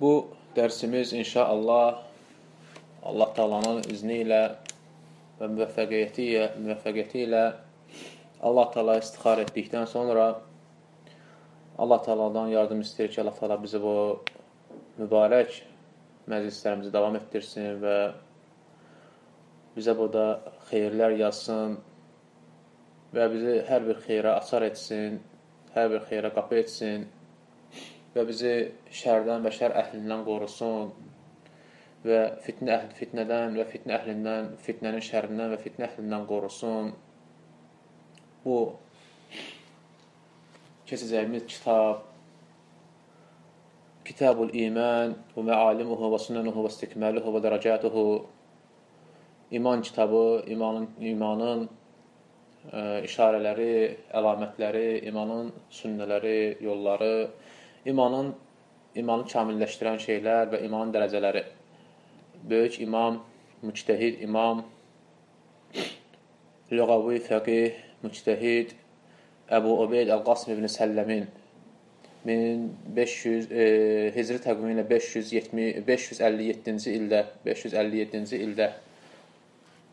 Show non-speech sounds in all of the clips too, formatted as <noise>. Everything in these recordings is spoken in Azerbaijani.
bu dərsimiz inşallah Allah Taala'nın izni ilə və müvəffəqiyyəti ilə, müvəffəqiyyəti ilə Allah Taala istixar etdikdən sonra Allah Taala'dan yardım istəyir ki, Allah Taala bizi bu mübarək məclislərimizi davam etdirsin və bizə burada xeyirlər yazsın və bizi hər bir xeyrə açar etsin, hər bir xeyrə qapı etsin və bizi şərdən və şər əhlindən qorusun və fitnə əhl fitnədən və fitnə əhlindən, fitnənin şərrindən və fitnə əhlindən qorusun. Bu keçəcəyimiz kitab Kitabul İman və məalimuhu və sunanuhu və istikmaluhu və dərəcatuhu İman kitabı, imanın imanın ə, işarələri, əlamətləri, imanın sünnələri, yolları, imanın imanı kamilləşdirən şeylər və imanın dərəcələri. Böyük imam, müctəhid imam, lüğavi fəqih, müctəhid Əbu Ubeyd Əl-Qasım ibn Səlləmin 1500 e, Hicri təqvimi ilə 570 557-ci ildə 557-ci ildə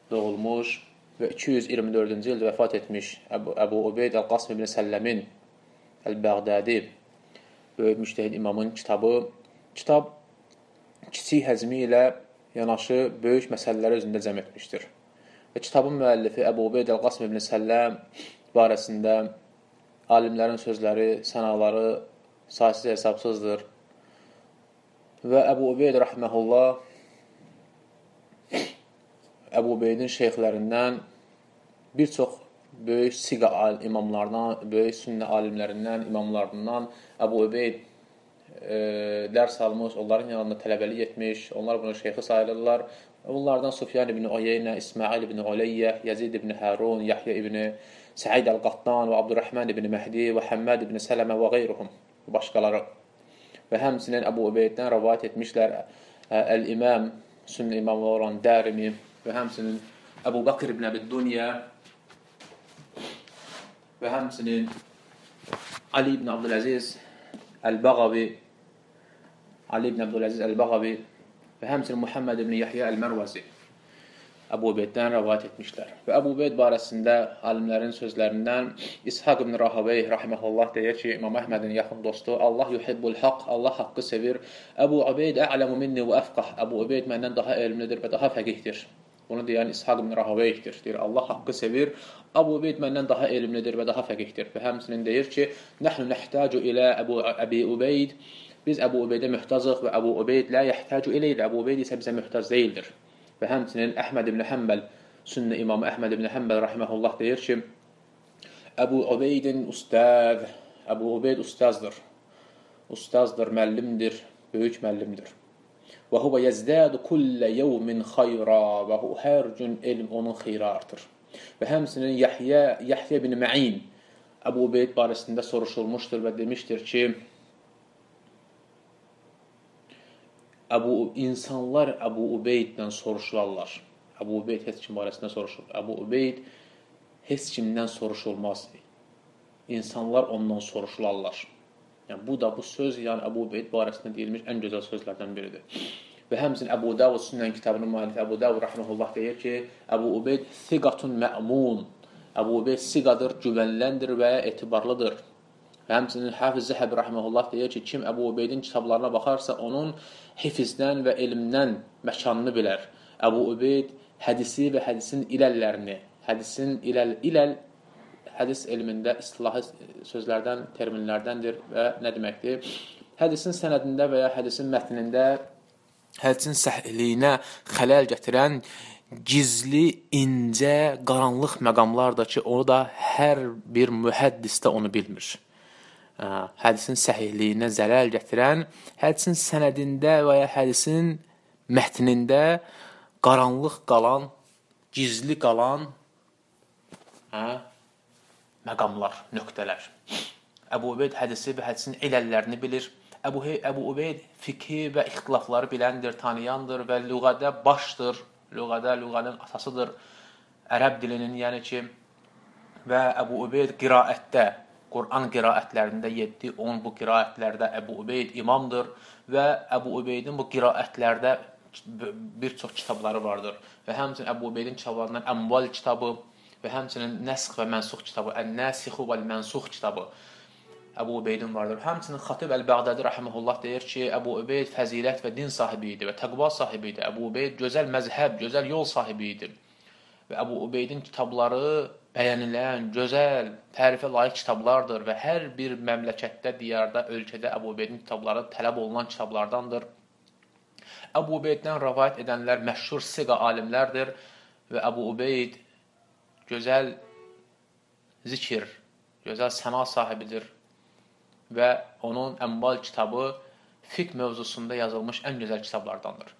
doğulmuş və 224-cü ildə vəfat etmiş Əbu, Əbu Ubeyd Əl-Qasım ibn Səlləmin Əl-Bəğdədi böyük müştəhid imamın kitabı. Kitab kiçik həzmi ilə yanaşı böyük məsələləri özündə cəm etmişdir. Və kitabın müəllifi Əbu Ubeyd Əl-Qasım ibn Səlləm barəsində alimlərin sözləri, sənaları saysız hesabsızdır. Və Əbu Ubeyd rəhməhullah Əbu Ubeydin şeyxlərindən bir çox böyük siqa imamlarından, böyük sünnə alimlərindən, imamlarından Əbu Ubeyd e, dərs almış, onların yanında tələbəlik etmiş, onlar bunu şeyxi sayılırlar. Bunlardan Sufyan ibn Uyeynə, İsmail ibn Uleyyə, Yazid ibn Harun, Yahya ibn Səid əl-Qattan və Abdurrahman ibn Məhdi və Həmməd ibn Sələmə və qeyruhum başqaları. Və həmçinin Əbu Ubeyddən rəvayət etmişlər Əl-İmam, sünnə imamı olan Dərimi və həmçinin Əbu Bakr ibn Əbi Dunya və həmçinin Ali ibn Abdüləziz Əl-Bağavi Ali ibn Abdüləziz Əl-Bağavi və həmçinin Muhammed ibn Yahya Əl-Mərvazi Əbu Ubeyddən rəvayət etmişlər. Və Əbu Ubeyd barəsində alimlərin sözlərindən İshaq ibn Rahavey rahimehullah deyir ki, İmam Əhmədin yaxın dostu, Allah yuhibbul haqq, Allah haqqı sevir. Əbu Ubeyd a'lamu minni və əfqah. Əbu Ubeyd məndən daha elmlidir və daha fəqihdir. Bunu deyən İshaq ibn Rahaveydir. Deyir, Allah haqqı sevir. Əbu Ubeyd məndən daha elmlidir və daha fəqihdir. Və həmçinin deyir ki, Nəhnu nəhtacu ilə Əbu Əbi Ubeyd. Biz Əbu Ubeydə möhtacıq və Əbu Ubeyd lə yəhtacu iləylə. Əbu Ubeyd isə bizə möhtac deyildir. Və həmçinin Əhməd ibn Həmbəl, sünnə imamı Əhməd ibn Həmbəl rahimehullah deyir ki, Əbu Ubeydin ustaz, Əbu Ubeyd ustazdır. Ustazdır, müəllimdir, böyük müəllimdir. Və huwa yazdadu kull yawmin khayra və hu hər gün elm onun xeyri artır. Və həmçinin Yahya Yahya ibn Ma'in Əbu Ubeyd barəsində soruşulmuşdur və demişdir ki, Əbu insanlar Əbu Ubeyddən soruşurlar. Əbu Ubeyd heç kim barəsində soruşur. Əbu Ubeyd heç kimdən soruşulmaz. İnsanlar ondan soruşurlar. Yəni bu da bu söz, yəni Əbu Ubeyd barəsində deyilmiş ən gözəl sözlərdən biridir. Və həmçinin Əbu Davud Sünnən kitabının müəllifi Əbu Davud rahmehullah deyir ki, Əbu Ubeyd siqatun mə'mun. Əbu Ubeyd siqadır, güvənləndir və etibarlıdır. Və həmçinin Hafiz Zəhəb rəhməhullah deyir ki, kim Əbu Ubeydin kitablarına baxarsa, onun hifizdən və elmdən məkanını bilər. Əbu Ubeyd hədisi və hədisin iləllərini, hədisin iləl, iləl hədis elmində istilahi sözlərdən, terminlərdəndir və nə deməkdir? Hədisin sənədində və ya hədisin mətnində hədisin səhliyinə xələl gətirən gizli, incə, qaranlıq məqamlardır ki, onu da hər bir mühəddis də onu bilmir. hədisin səhihliyinə zərər gətirən, hədisin sənədində və ya hədisin mətnində qaranlıq qalan, gizli qalan hə, məqamlar, nöqtələr. Əbu Ubeyd hədisi və hədisin iləllərini bilir. Əbu, Əbu Ubeyd fiqhi və ixtilafları biləndir, tanıyandır və lüğədə başdır. Lüğədə, lüğənin atasıdır. Ərəb dilinin, yəni ki, və Əbu Ubeyd qiraətdə, Quran qiraətlərində 7-10 bu qiraətlərdə Əbu Ubeyd imamdır və Əbu Ubeydin bu qiraətlərdə bir çox kitabları vardır. Və həmçinin Əbu Ubeydin kitablarından Əmval kitabı və həmçinin Nəsx və Mənsux kitabı, Ən-Nasixu vəl-Mənsux kitabı Əbu Ubeydin vardır. Həmçinin Xatib Əl-Bəğdadi rahimehullah deyir ki, Əbu Ubeyd fəzilət və din sahibi idi və təqva sahibi idi. Əbu Ubeyd gözəl məzhəb, gözəl yol sahibi idi. Və Əbu Ubeydin kitabları bəyənilən, gözəl, tərifə layiq kitablardır və hər bir məmləkətdə, diyarda, ölkədə Əbu Ubeydin kitabları tələb olunan kitablardandır. Əbu Ubeyddən rəvayət edənlər məşhur siqa alimlərdir və Əbu Ubeyd gözəl zikir, gözəl səna sahibidir və onun Əmbal kitabı fiqh mövzusunda yazılmış ən gözəl kitablardandır.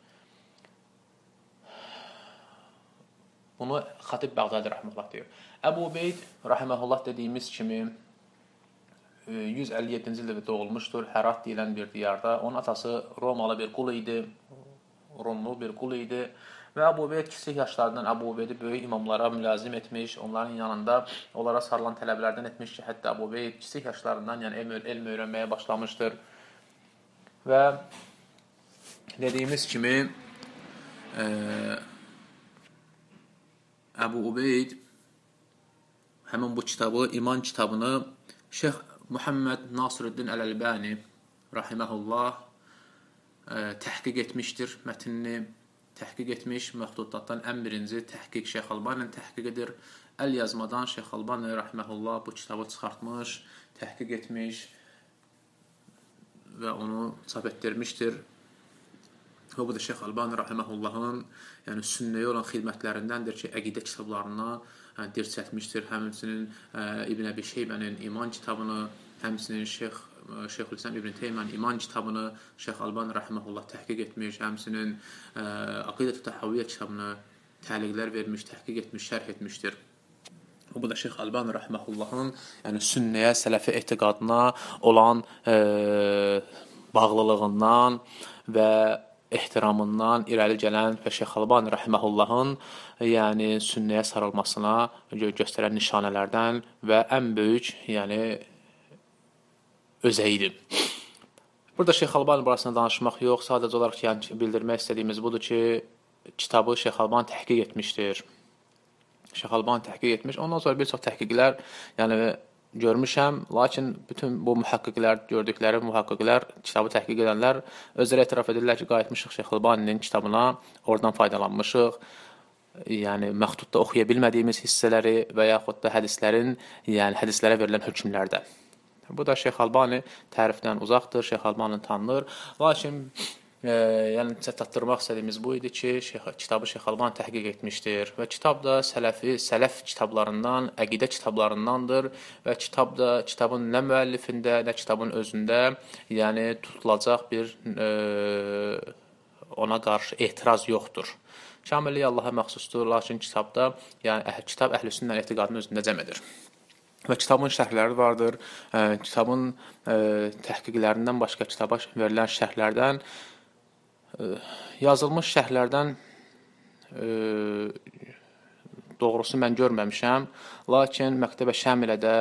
Bunu Xatib Bağdadi rəhməhullah deyir. Əbu Ubeyd rəhməhullah dediyimiz kimi 157-ci ildə doğulmuşdur. Hərat deyilən bir diyarda. Onun atası Romalı bir qul idi. Rumlu bir qul idi. Və Əbu Ubeyd kiçik yaşlarından Əbu Ubeydi böyük imamlara mülazim etmiş, onların yanında onlara sarılan tələblərdən etmiş ki, hətta Əbu Ubeyd kiçik yaşlarından yəni elm, elm öyrənməyə başlamışdır. Və dediyimiz kimi e, Əbu Ubeyd həmin bu kitabı, iman kitabını Şeyx Muhammed Nasruddin Əl-Əlbani rahiməhullah ə, təhqiq etmişdir mətnini təhqiq etmiş məhdudlatdan ən birinci təhqiq Şeyx Albaninin təhqiqidir. Əl yazmadan Şeyx Albani rahmehullah bu kitabı çıxartmış, təhqiq etmiş və onu çap etdirmişdir. Və bu da Şeyx Albani rahimehullahın yəni sünnəyə olan xidmətlərindəndir ki, əqidə kitablarına yəni, dirçətmişdir. Həmçinin ə, İbn Əbi Şeybənin iman kitabını, həmçinin Şeyx Şeyxülislam İbn Teymiyyanın iman kitabını Şeyx Albani rahimehullah təhqiq etmiş, həmçinin Aqidətü Təhaviyyə kitabını təliqlər vermiş, təhqiq etmiş, şərh etmişdir. Bu da Şeyx Albani rahimehullahın yəni sünnəyə, sələfi etiqadına olan e, bağlılığından və ehtiramından irəli gələn və Şeyx Albani rahimehullahın yəni sünnəyə sarılmasına göstərən nişanələrdən və ən böyük, yəni özəyidir. Burada Şeyx Albani barəsində danışmaq yox, sadəcə olaraq yəni bildirmək istədiyimiz budur ki, kitabı Şeyx Albani təhqiq etmişdir. Şeyx Albani təhqiq etmiş. Ondan sonra bir çox təhqiqlər, yəni görmüşəm, lakin bütün bu mühəqqqiqlər, gördükləri mühəqqqiqlər, kitabı təhqiq edənlər özləri etiraf edirlər ki, qayıtmışıq Şeyx Albaninin kitabına, oradan faydalanmışıq. Yəni məxdudda oxuya bilmədiyimiz hissələri və yaxud da hədislərin, yəni hədislərə verilən hökmlərdə. Bu da Şeyx Albani tərifdən uzaqdır, Şeyx Albani tanınır. Lakin E, yəni çatdırmaq istədiyimiz bu idi ki, Şeyx kitabı Şeyx Alban təhqiq etmişdir və kitab da sələfi, sələf kitablarından, əqidə kitablarındandır və kitab da kitabın nə müəllifində, nə kitabın özündə, yəni tutulacaq bir e, ona qarşı etiraz yoxdur. Kamillik Allaha məxsusdur, lakin kitabda, yəni kitab əhlüsünnə etiqadını özündə cəm edir. Və kitabın şərhləri vardır. Ə, kitabın ə, təhqiqlərindən başqa kitaba verilən şərhlərdən yazılmış şərhlərdən e, doğrusu mən görməmişəm, lakin Məktəbə Şamilədə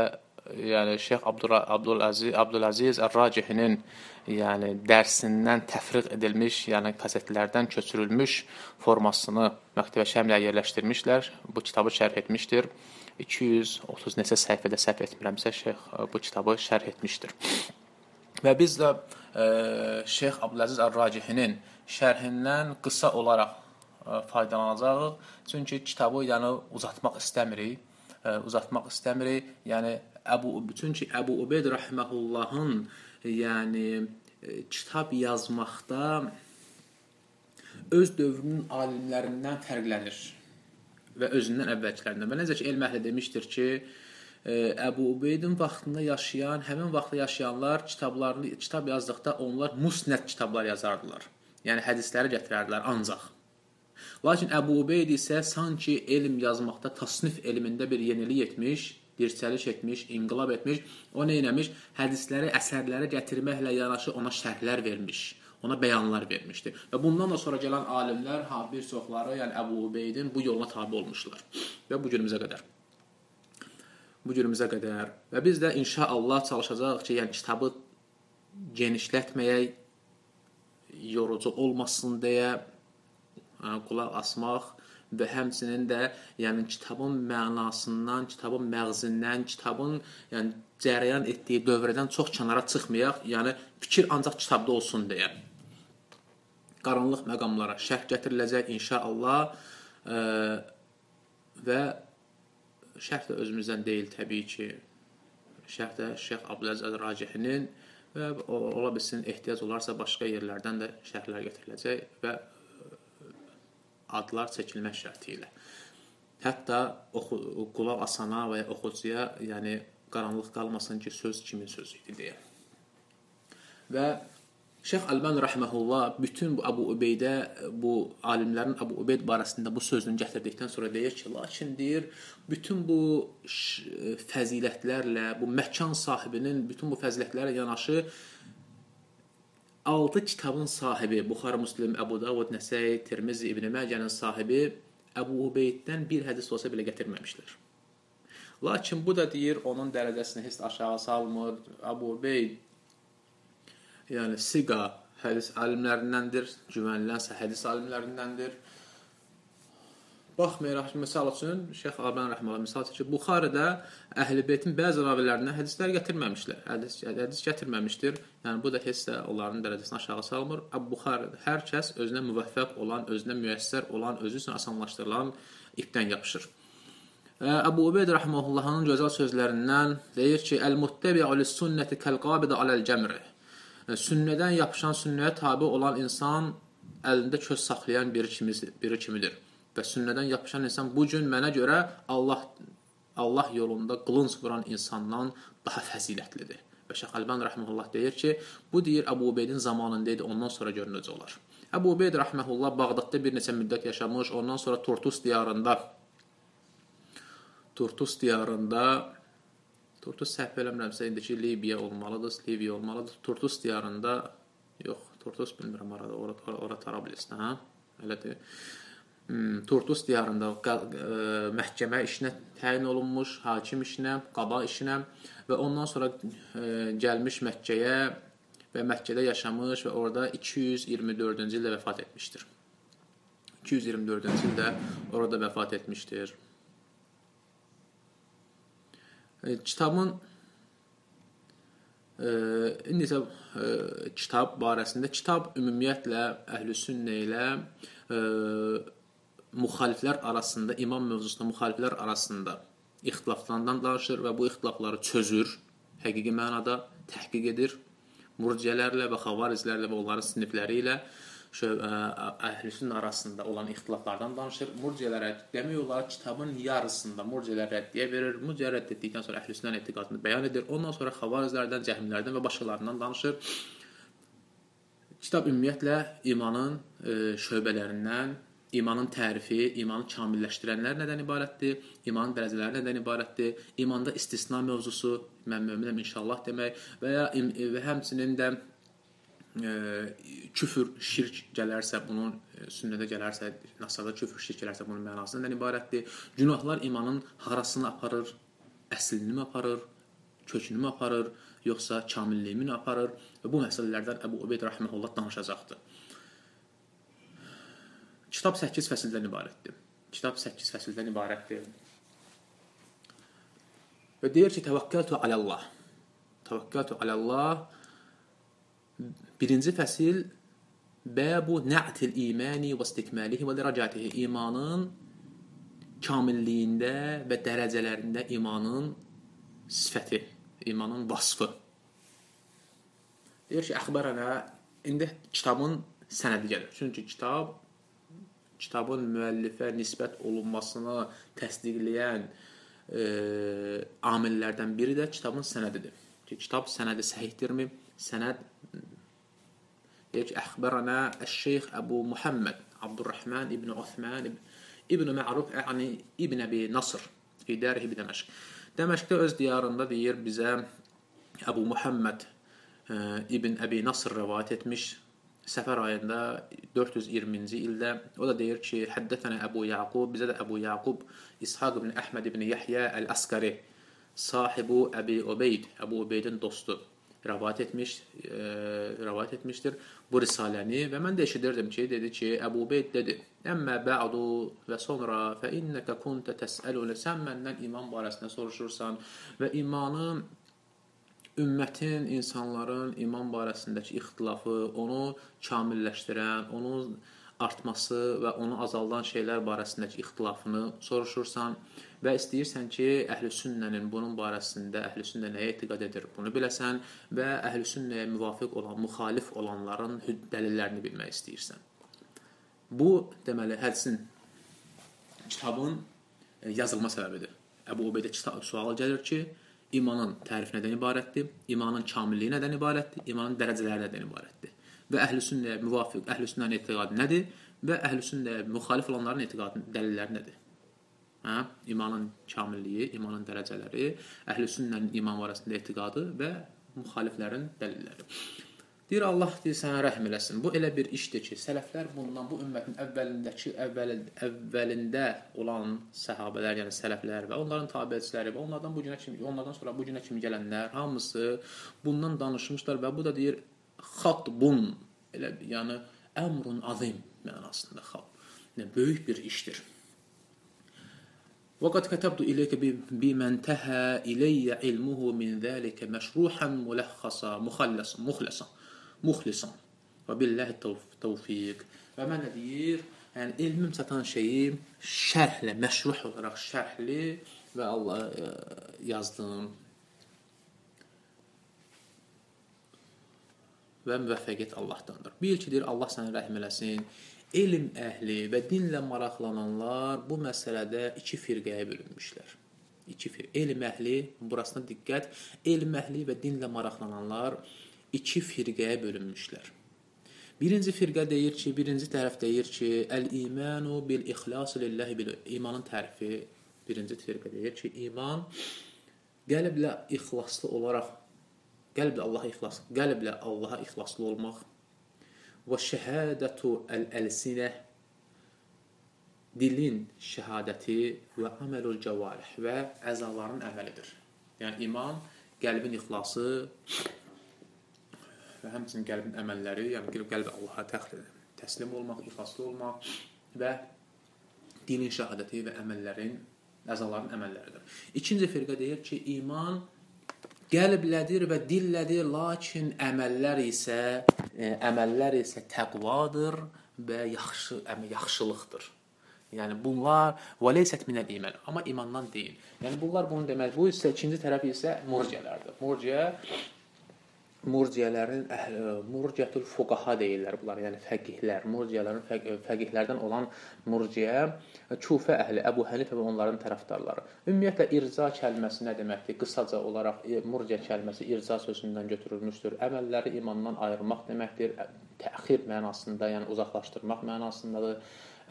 yəni Şeyx Abdülaziz Abdülaziz Ər-Racihinin yəni dərsindən təfriq edilmiş, yəni kasetlərdən köçürülmüş formasını Məktəbə Şamiləyə yerləşdirmişlər. Bu kitabı şərh etmişdir. 230 neçə səhifədə səhv etmirəmsə Şeyx bu kitabı şərh etmişdir. Və biz də e, Şeyx Abdülaziz Ər-Racihinin şərhindən qısa olaraq ə, e, faydalanacağıq. Çünki kitabı yəni uzatmaq istəmirik. Ə, e, uzatmaq istəmirik. Yəni Əbu çünki Əbu Ubeyd rahimehullahın yəni ə, e, kitab yazmaqda öz dövrünün alimlərindən fərqlənir və özündən əvvəlkilərindən. Və necə ki elm əhli demişdir ki, e, Əbu Ubeydin vaxtında yaşayan, həmin vaxtda yaşayanlar kitablarını kitab yazdıqda onlar musnad kitablar yazardılar. Yəni hədisləri gətirərdilər ancaq. Lakin Əbu Ubeyd isə sanki elm yazmaqda tasnif elmində bir yenilik etmiş, dirçəliş etmiş, inqilab etmiş. O nə etmiş? Hədisləri, əsərləri gətirməklə yanaşı ona şərhlər vermiş ona bəyanlar vermişdi. Və bundan da sonra gələn alimlər, ha bir çoxları, yəni Əbu Ubeydin bu yoluna tabe olmuşlar və bu günümüzə qədər bu günümüzə qədər və biz də inşallah çalışacağıq ki, yəni kitabı genişlətməyək, yorucu olmasın deyə qulaq asmaq və həmçinin də yəni kitabın mənasından, kitabın məğzindən, kitabın yəni cərəyan etdiyi dövrdən çox kənara çıxmayaq, yəni fikir ancaq kitabda olsun deyə. Qaranlıq məqamlara şərh gətiriləcək inşallah ə, və şərh də özümüzdən deyil təbii ki. Şərh də Şeyx Abdüləziz Racihinin və ola bilsin ehtiyac olarsa başqa yerlərdən də şərhlər gətiriləcək və e, adlar çəkilmək şərti ilə. Hətta oxu, qulaq asana və ya oxucuya, yəni qaranlıq qalmasın ki, söz kimin sözü idi deyə. Və Şeyx Əlban rəhməhullah bütün bu Əbu Ubeydə bu alimlərin Əbu Ubeyd barəsində bu sözünü gətirdikdən sonra deyir ki, lakin deyir, bütün bu fəzilətlərlə, bu məkan sahibinin bütün bu fəzilətlərlə yanaşı 6 kitabın sahibi, Buxar, Müslim, Əbu Davud, Nəsəi, Tirmizi, İbn Məcənin sahibi Əbu Ubeyddən bir hədis olsa belə gətirməmişlər. Lakin bu da deyir, onun dərəcəsini heç aşağı salmır. Əbu Ubeyd yəni siqa hədis alimlərindəndir, güvənilənsə hədis alimlərindəndir. Baxmayaraq misal üçün Şeyx Alban rəhməhullah misal çəkir. Buxarıda Əhl-Beytin bəzi ravilərindən hədislər gətirməmişlər. Hədis hədis gətirməmişdir. Yəni bu da heç də onların dərəcəsini aşağı salmır. Əb-Buxarı hər kəs özünə müvəffəq olan, özünə müyəssər olan, özü üçün asanlaşdırılan ipdən yapışır. Əbu Ubeyd rəhməhullahın gözəl sözlərindən deyir ki: "Əl-muttabi'u lis-sunnati kal-qabid aləl-cəmri." Sünnədən yapışan, sünnəyə tabe olan insan əlində köz saxlayan biri kimidir, biri kimidir. Və sünnədən yapışan insan bu gün mənə görə Allah Allah yolunda qılınc vuran insandan daha fəzilətlidir. Və Şeyx Əlban rəhməhullah deyir ki, bu deyir Əbu Ubeydin zamanında idi, ondan sonra gör necə olar. Əbu Ubeyd rəhməhullah Bağdadda bir neçə müddət yaşamış, ondan sonra Tortus diyarında Tortus diyarında Tortus səhv eləmirəmsə indiki Libiya olmalıdır, Liviya olmalıdır. Tortus diyarında yox, Tortus bilmirəm arada, ora ora, ora Tarablisdə, hə? Elədir. Hmm, Tortus diyarında e, məhkəmə işinə təyin olunmuş, hakim işinə, qaba işinə və ondan sonra e, gəlmiş Məkkəyə və Məkkədə yaşamış və orada 224-cü ildə vəfat etmişdir. 224-cü ildə orada vəfat etmişdir. E, kitabın e, indi isə e, kitab barəsində kitab ümumiyyətlə əhlüsünnə ilə e, müxaliflər arasında imam mövzusunda müxaliflər arasında ixtilaflardan danışır və bu ixtilafları çözür, həqiqi mənada təhqiq edir. Murciələrlə və xavarizlərlə və onların sinifləri ilə əhlüsün arasında olan ixtilaflardan danışır. Murciələrə demək olar kitabın yarısında murciələr rəddiyə verir. Murciə rədd etdikdən sonra əhlüsünnən etiqadını bəyan edir. Ondan sonra xavarizlərdən, cəhmilərdən və başqalarından danışır. Kitab ümumiyyətlə imanın şöbələrindən, imanın tərifi, imanı kamilləşdirənlər nədən ibarətdir? İmanın dərəcələri nədən ibarətdir? İmanda istisna mövzusu, mən möminəm inşallah demək və ya və həmçinin də küfür, şirk gələrsə, bunun sünnədə gələrsə, nasada küfür, şirk gələrsə bunun mənası nədən ibarətdir? Günahlar imanın harasını aparır? Əslini mi aparır? Kökünü mü aparır? Yoxsa kamilliyini mi aparır? Və bu məsələlərdən Əbu Ubeyd rahmehullah danışacaqdır. Kitab 8 fəsildən ibarətdir. Kitab 8 fəsildən ibarətdir. Və deyir ki, təvəkkəltu alallah. Təvəkkəltu alallah Birinci fəsil Bəbu nə'til imani və istikmalihi və dərəcatihi imanın kamilliyində və dərəcələrində imanın sifəti, imanın vasfı. Deyir ki, əxbərənə indi kitabın sənədi gəlir. Çünki kitab kitabın müəllifə nisbət olunmasını təsdiqləyən e, amillərdən biri də kitabın sənədidir. Ki, kitab sənədi səhihdirmi? Sənəd deyir ki, əxbərənə əş-şeyx Əbu Muhammed Abdurrahman ibn Osman ibn Ma'ruf yəni İbn Əbi Nasr fi dərhi bi Dəməşq. Dəməşqdə öz diyarında deyir bizə Əbu Muhammed e, İbn Əbi Nasr rivayet etmiş Səfər ayında 420-ci ildə o da deyir ki, həddəthənə Əbu Yaqub, bizə də Əbu Yaqub İshaq ibn Əhməd ibn Yahya Əl-Əskari sahibu Əbi Ubeyd, Əbu Ubeydin dostu rivayet etmiş, e, rivayet etmişdir bu risaləni və mən də eşidirdim ki, dedi ki, Əbu Ubeyd dedi: "Əmmə ba'du və sonra fə innaka kunta təsəlun sən məndən iman barəsində soruşursan və imanı ümmətin, insanların iman barəsindəki ixtilafı, onu kamilləşdirən, onun artması və onu azaldan şeylər barəsindəki ixtilafını soruşursan və istəyirsən ki, əhlüsünnənin bunun barəsində əhlüsünnə nəyə etiqad edir, bunu biləsən və əhlüsünnəyə müvafiq olan, müxalif olanların dəlillərini bilmək istəyirsən. Bu deməli hədisin kitabın e, yazılma səbəbidir. Əbu Ubeydə kitab sualı gəlir ki, imanın tərifi nədən ibarətdir? İmanın kamilliyi nədən ibarətdir? İmanın dərəcələri nədən ibarətdir? Və əhlüsünnəyə müvafiq əhlüsünnənin etiqadı nədir? Və əhlüsünnəyə müxalif olanların etiqadı dəlilləri nədir? Hə? İmanın kamilliyi, imanın dərəcələri, əhlüsünnənin iman arasında etiqadı və müxaliflərin dəlilləri. Deyir Allah deyir sənə rəhm eləsin. Bu elə bir işdir ki, sələflər bundan bu ümmətin əvvəlindəki əvvəl əvvəlində olan səhabələr, yəni sələflər və onların təbiəçiləri və onlardan bu günə kimi, onlardan sonra bu günə kimi gələnlər hamısı bundan danışmışlar və bu da deyir xatbun elə yəni əmrun azim mənasında xat. Yəni böyük bir işdir. وقد كتبت إليك بما انتهى إلي علمه من ذلك مشروحا ملخصا مخلصا مخلصا muxlisan. Və billahi tevfiq. Və mən də deyir, yəni elmim çatan şeyi şərhlə, məşruh olaraq şərhli və Allah ə, e, yazdım. Və müvəffəqiyyət Allahdandır. Bil ki, deyir Allah sənə rəhm eləsin. Elm əhli və dinlə maraqlananlar bu məsələdə iki firqəyə bölünmüşlər. İki firqə. Elm əhli, burasına diqqət. Elm əhli və dinlə maraqlananlar iki firqəyə bölünmüşlər. Birinci firqə deyir ki, birinci tərəf deyir ki, əl-imanu bil-ixlas lillahi bil imanın tərifi birinci firqə deyir ki, iman qəlblə ixlaslı olaraq qəlblə Allaha ixlas, qəlblə Allaha ixlaslı olmaq və şəhadətu əl-əlsinə dilin şəhadəti və əməlul cəvarih və əzaların əməlidir. Yəni iman qəlbin ixlası və həmçinin qəlbin əməlləri, yəni qəlb qəlbi Allaha təxir təslim olmaq, ixlaslı olmaq və dinin şahadəti və əməllərin, əzaların əməlləridir. İkinci firqə deyir ki, iman qəlblədir və dillədir, lakin əməllər isə e, əməllər isə təqvadır və yaxşı əmə yaxşılıqdır. Yəni bunlar və leysət minəl iman, amma imandan deyil. Yəni bunlar bunu demək, bu isə ikinci tərəf isə murciələrdir. Murciə murciyələrin murciətül fuqaha deyirlər bunlar, yəni fəqihlər, murciyələrin fəq fəqihlərdən olan murciyə Kufə əhli, Əbu Hənifə və onların tərəfdarları. Ümumiyyətlə irza kəlməsi nə deməkdir? Qısaca olaraq murciə kəlməsi irza sözündən götürülmüşdür. Əməlləri imandan ayırmaq deməkdir. Təxir mənasında, yəni uzaqlaşdırmaq mənasındadır.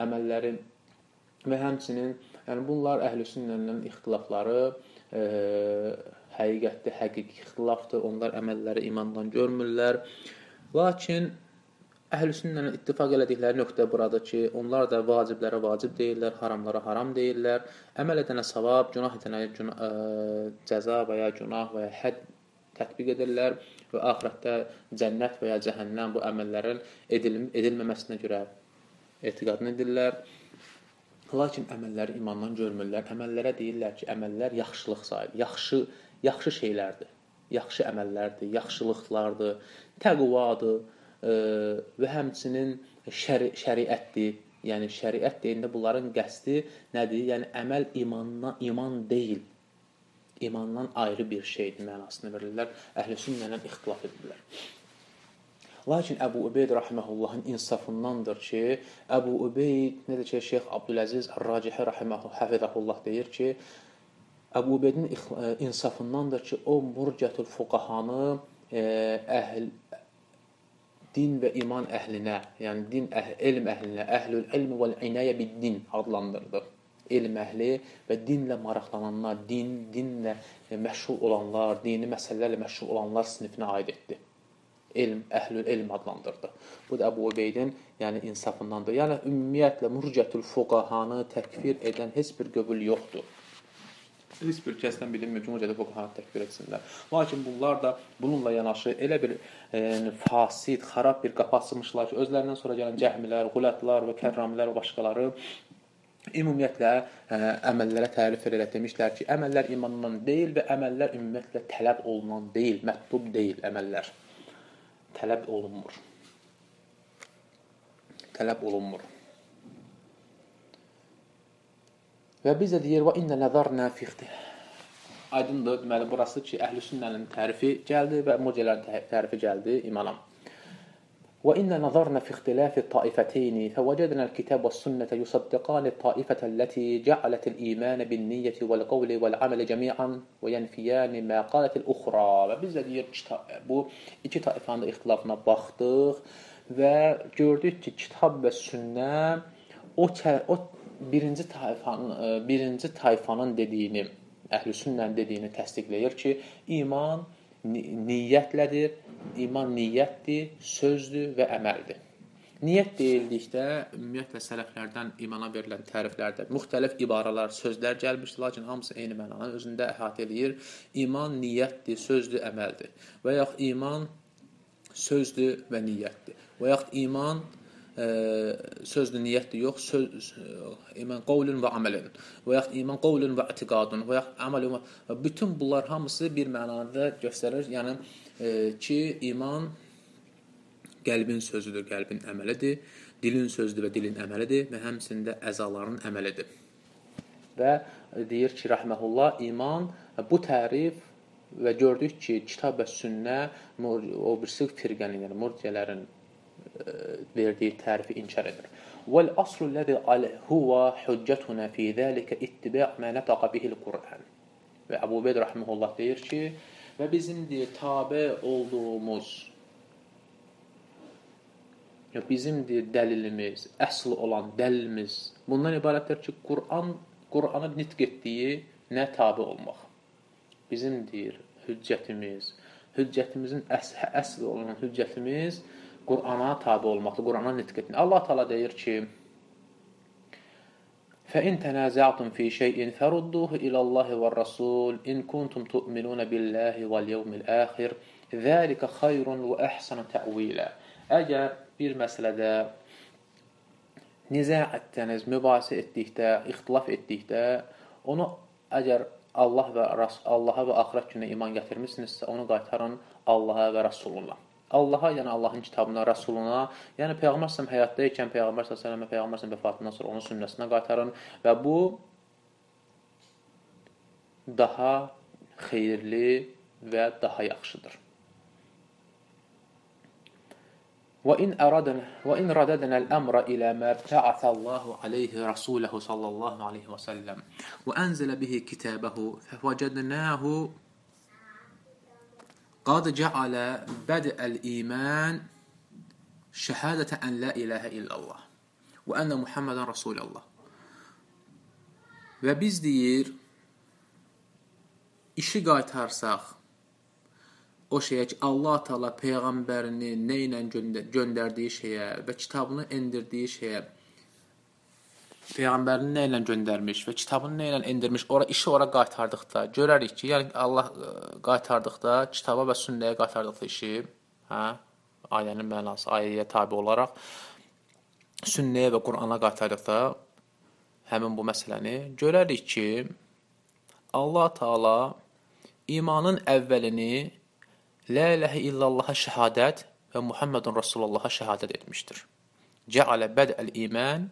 Əməlləri və həmçinin yəni bunlar əhlüsünnənin ixtilafları e, həqiqətdə həqiqi ixtilafdır. Onlar əməlləri imandan görmürlər. Lakin Əhlüsünnənin ittifaq elədikləri nöqtə buradır ki, onlar da vaciblərə vacib deyirlər, haramlara haram deyirlər. Əməl edənə savab, günah edənə günah, ə, cəza və ya günah və ya hədd tətbiq edirlər və axirətdə cənnət və ya cəhənnəm bu əməllərin edil edilməməsinə görə etiqadını edirlər. Lakin əməlləri imandan görmürlər. Əməllərə deyirlər ki, əməllər yaxşılıq sayılır. Yaxşı yaxşı şeylərdir. Yaxşı əməllərdir, yaxşılıqlardır, təqvadır ə, və həmçinin şəri şəriətdir. Yəni şəriət deyəndə bunların qəsdi nədir? Yəni əməl imandan iman deyil. İmandan ayrı bir şeydir mənasını verirlər. Əhlüsünnə ixtilaf edirlər. Lakin Əbu Ubeyd rahimehullahın insafındandır ki, Əbu Ubeyd necə ki Şeyx Abdüləziz Racihi rahimehullah hafizahullah deyir ki, Əbu Ubeydin insafındandır ki, o murcətül fuqahanı əhl din və iman əhlinə, yəni din əhl, elm əhlinə, əhlül ilm vəl inayə bid-din adlandırdı. Elm əhli və dinlə maraqlananlar, din, dinlə məşğul olanlar, dini məsələlərlə məşğul olanlar sinifinə aid etdi. Elm, əhlül elm adlandırdı. Bu da Əbu Ubeydin, yəni insafındandır. Yəni ümumiyyətlə murcətül fuqahanı təkfir edən heç bir qövül yoxdur bir kəsdən bilinmir ki, mücədə fuqaha təkfir etsinlər. Lakin bunlar da bununla yanaşı elə bir e, fasid, xarab bir qapı açmışlar ki, özlərindən sonra gələn cəhmilər, qulətlər və kərramilər və başqaları ümumiyyətlə ə, e, əməllərə tərif edərək demişlər ki, əməllər imandan deyil və əməllər ümumiyyətlə tələb olunan deyil, mətlub deyil əməllər. Tələb olunmur. Tələb olunmur. Və biz də deyir və inna nəzarna fi Aydındır, deməli burası ki, əhl-i sünnənin tərifi gəldi və murciələrin tərifi gəldi imana. وإن نظرنا في اختلاف الطائفتين فوجدنا الكتاب والسنة يصدقان الطائفة التي جعلت الإيمان بالنية والقول والعمل جميعا وينفيان ما قالت الأخرى və biz də deyir bu iki taifanın ixtilafına baxdıq və gördük ki, kitab və sünnə o o birinci tayfanın e, birinci tayfanın dediyini, əhlüsünnənin dediyini təsdiqləyir ki, iman niyyətlədir, iman niyyətdir, sözdür və əməldir. Niyyət deyildikdə ümumiyyətlə sələflərdən imana verilən təriflərdə müxtəlif ibarələr, sözlər gəlmişdir, lakin hamısı eyni mənanı özündə əhatə eləyir. İman niyyətdir, sözdür, əməldir. Və yaxud iman sözdür və niyyətdir. Və yaxud iman sözdür, niyyətdir, yox, söz iman qovlun və amelin və yaxud iman qovlun və etiqadun və yaxud amelun və bütün bunlar hamısı bir mənada göstərir. Yəni e, ki, iman qəlbin sözüdür, qəlbin əməlidir, dilin sözüdür və dilin əməlidir və həmçində əzaların əməlidir. Və deyir ki, rəhməhullah iman bu tərif və gördük ki, kitab və sünnə o birisi firqənin, yəni murciyələrin verdiyi tərifi inkar edir. Vel aslu ləzi huwa hüccətuna fi zalika ittiba' ma nataqa bihi'l Qur'an. Və Əbu Beyd rahmehullah deyir ki, və bizim deyir tabe olduğumuz bizim deyir dəlilimiz, əsl olan dəlilimiz bundan ibarətdir ki, Qur'an Qur'ana nitq etdiyi nə tabe olmaq. Bizim deyir hüccətimiz, hüccətimizin əs əsl olan hüccətimiz Qurana tabe olmaqdır, Qurana nitq etmək. Allah Taala deyir ki: "Fəin tənaza'tum fi şey'in ferudduhu ila Allahi və Rasul in kuntum tu'minuna billahi vel yevmil axir. Zalika hayrun və ahsanu ta'wila." Əgər bir məsələdə nizə etdiniz, mübahisə etdikdə, ixtilaf etdikdə, onu əgər Allah və Allah'a və axirət gününə iman gətirmisinizsə, onu qaytarın Allaha və Rasuluna. Allaha, yəni Allahın kitabına, Rəsuluna, yəni Peyğəmbər sallallahu həyatda ikən Peyğəmbər sallallahu Peyğəmbər sallallahu vəfatından sonra onun sünnəsinə qaytarın və bu daha xeyirli və daha yaxşıdır. وإن أردنا وإن رددنا الأمر إلى ما ابتعث الله عليه رسوله صلى الله عليه وسلم وأنزل به كتابه فوجدناه Qad cəalə bədəl iman şəhadətə ən la ilahə illallah və ənə Muhammedən Rasulullah. Və biz deyir, işi qaytarsaq, o şeyə ki, Allah Taala peyğəmbərini nə ilə göndərdiyi şeyə və kitabını endirdiyi şeyə peyğəmbərini nə ilə göndərmiş və kitabını nə ilə endirmiş, ora işi ora qaytardıqda görərik ki, yəni Allah e, qaytardıqda kitaba və sünnəyə qaytardıqda işi, hə, ayənin mənası, ayəyə tabe olaraq sünnəyə və Qurana qaytardıqda həmin bu məsələni görərik ki, Allah Taala imanın əvvəlini la ilahe illallaha şəhadət və Muhammedun Rasulullaha şəhadət etmişdir. Cəalə bədəl iman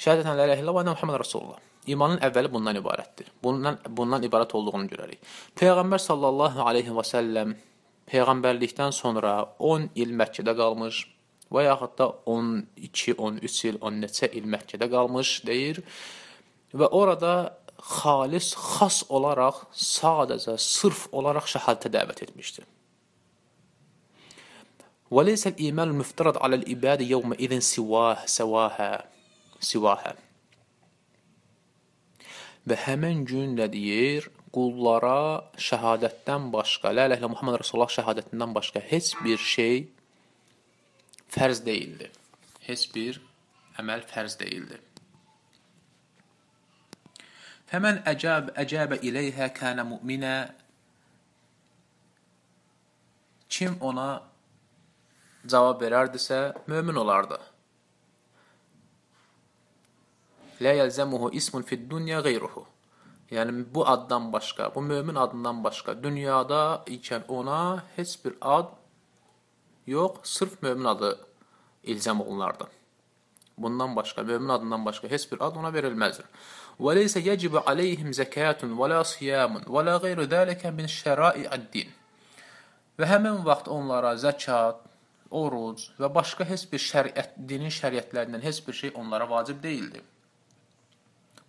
Şəhadətən la ilahe illallah və ənə Muhammed Rasulullah. İmanın əvvəli bundan ibarətdir. Bundan bundan ibarət olduğunu görərik. Peyğəmbər sallallahu alayhi və səlləm peyğəmbərlikdən sonra 10 il Məkkədə qalmış və yaxud da 12, 13 il, 10 neçə il Məkkədə qalmış deyir və orada xalis, xas olaraq, sadəcə, sırf olaraq şəhadətə dəvət etmişdir. وليس الإيمان المفترض على العباد يومئذ سواه سواها sivaha. Və həmin gün nə deyir? Qullara şəhadətdən başqa, ilə Muhammed Rasulullah şəhadətindən başqa heç bir şey fərz deyildi. Heç bir əməl fərz deyildi. Fəmən əcəb əcəbə iləyhə kənə müminə Kim ona cavab verərdisə, mömin olardı. La yelzemuhu ismun fid dunya gayruhu. Yəni bu addan başqa, bu mömin adından başqa dünyada ikən ona heç bir ad yox, sırf mömin adı ilzam olunardı. Bundan başqa, mömin adından başqa heç bir ad ona verilməzdir. Və leysə yecibu aleyhim zəkatun və la siyamun və la qeyru zəlikə min şərai'd-din. Və həmin vaxt onlara zəkat, oruc və başqa heç bir şəriət, dinin şəriətlərindən heç bir şey onlara vacib deyildi.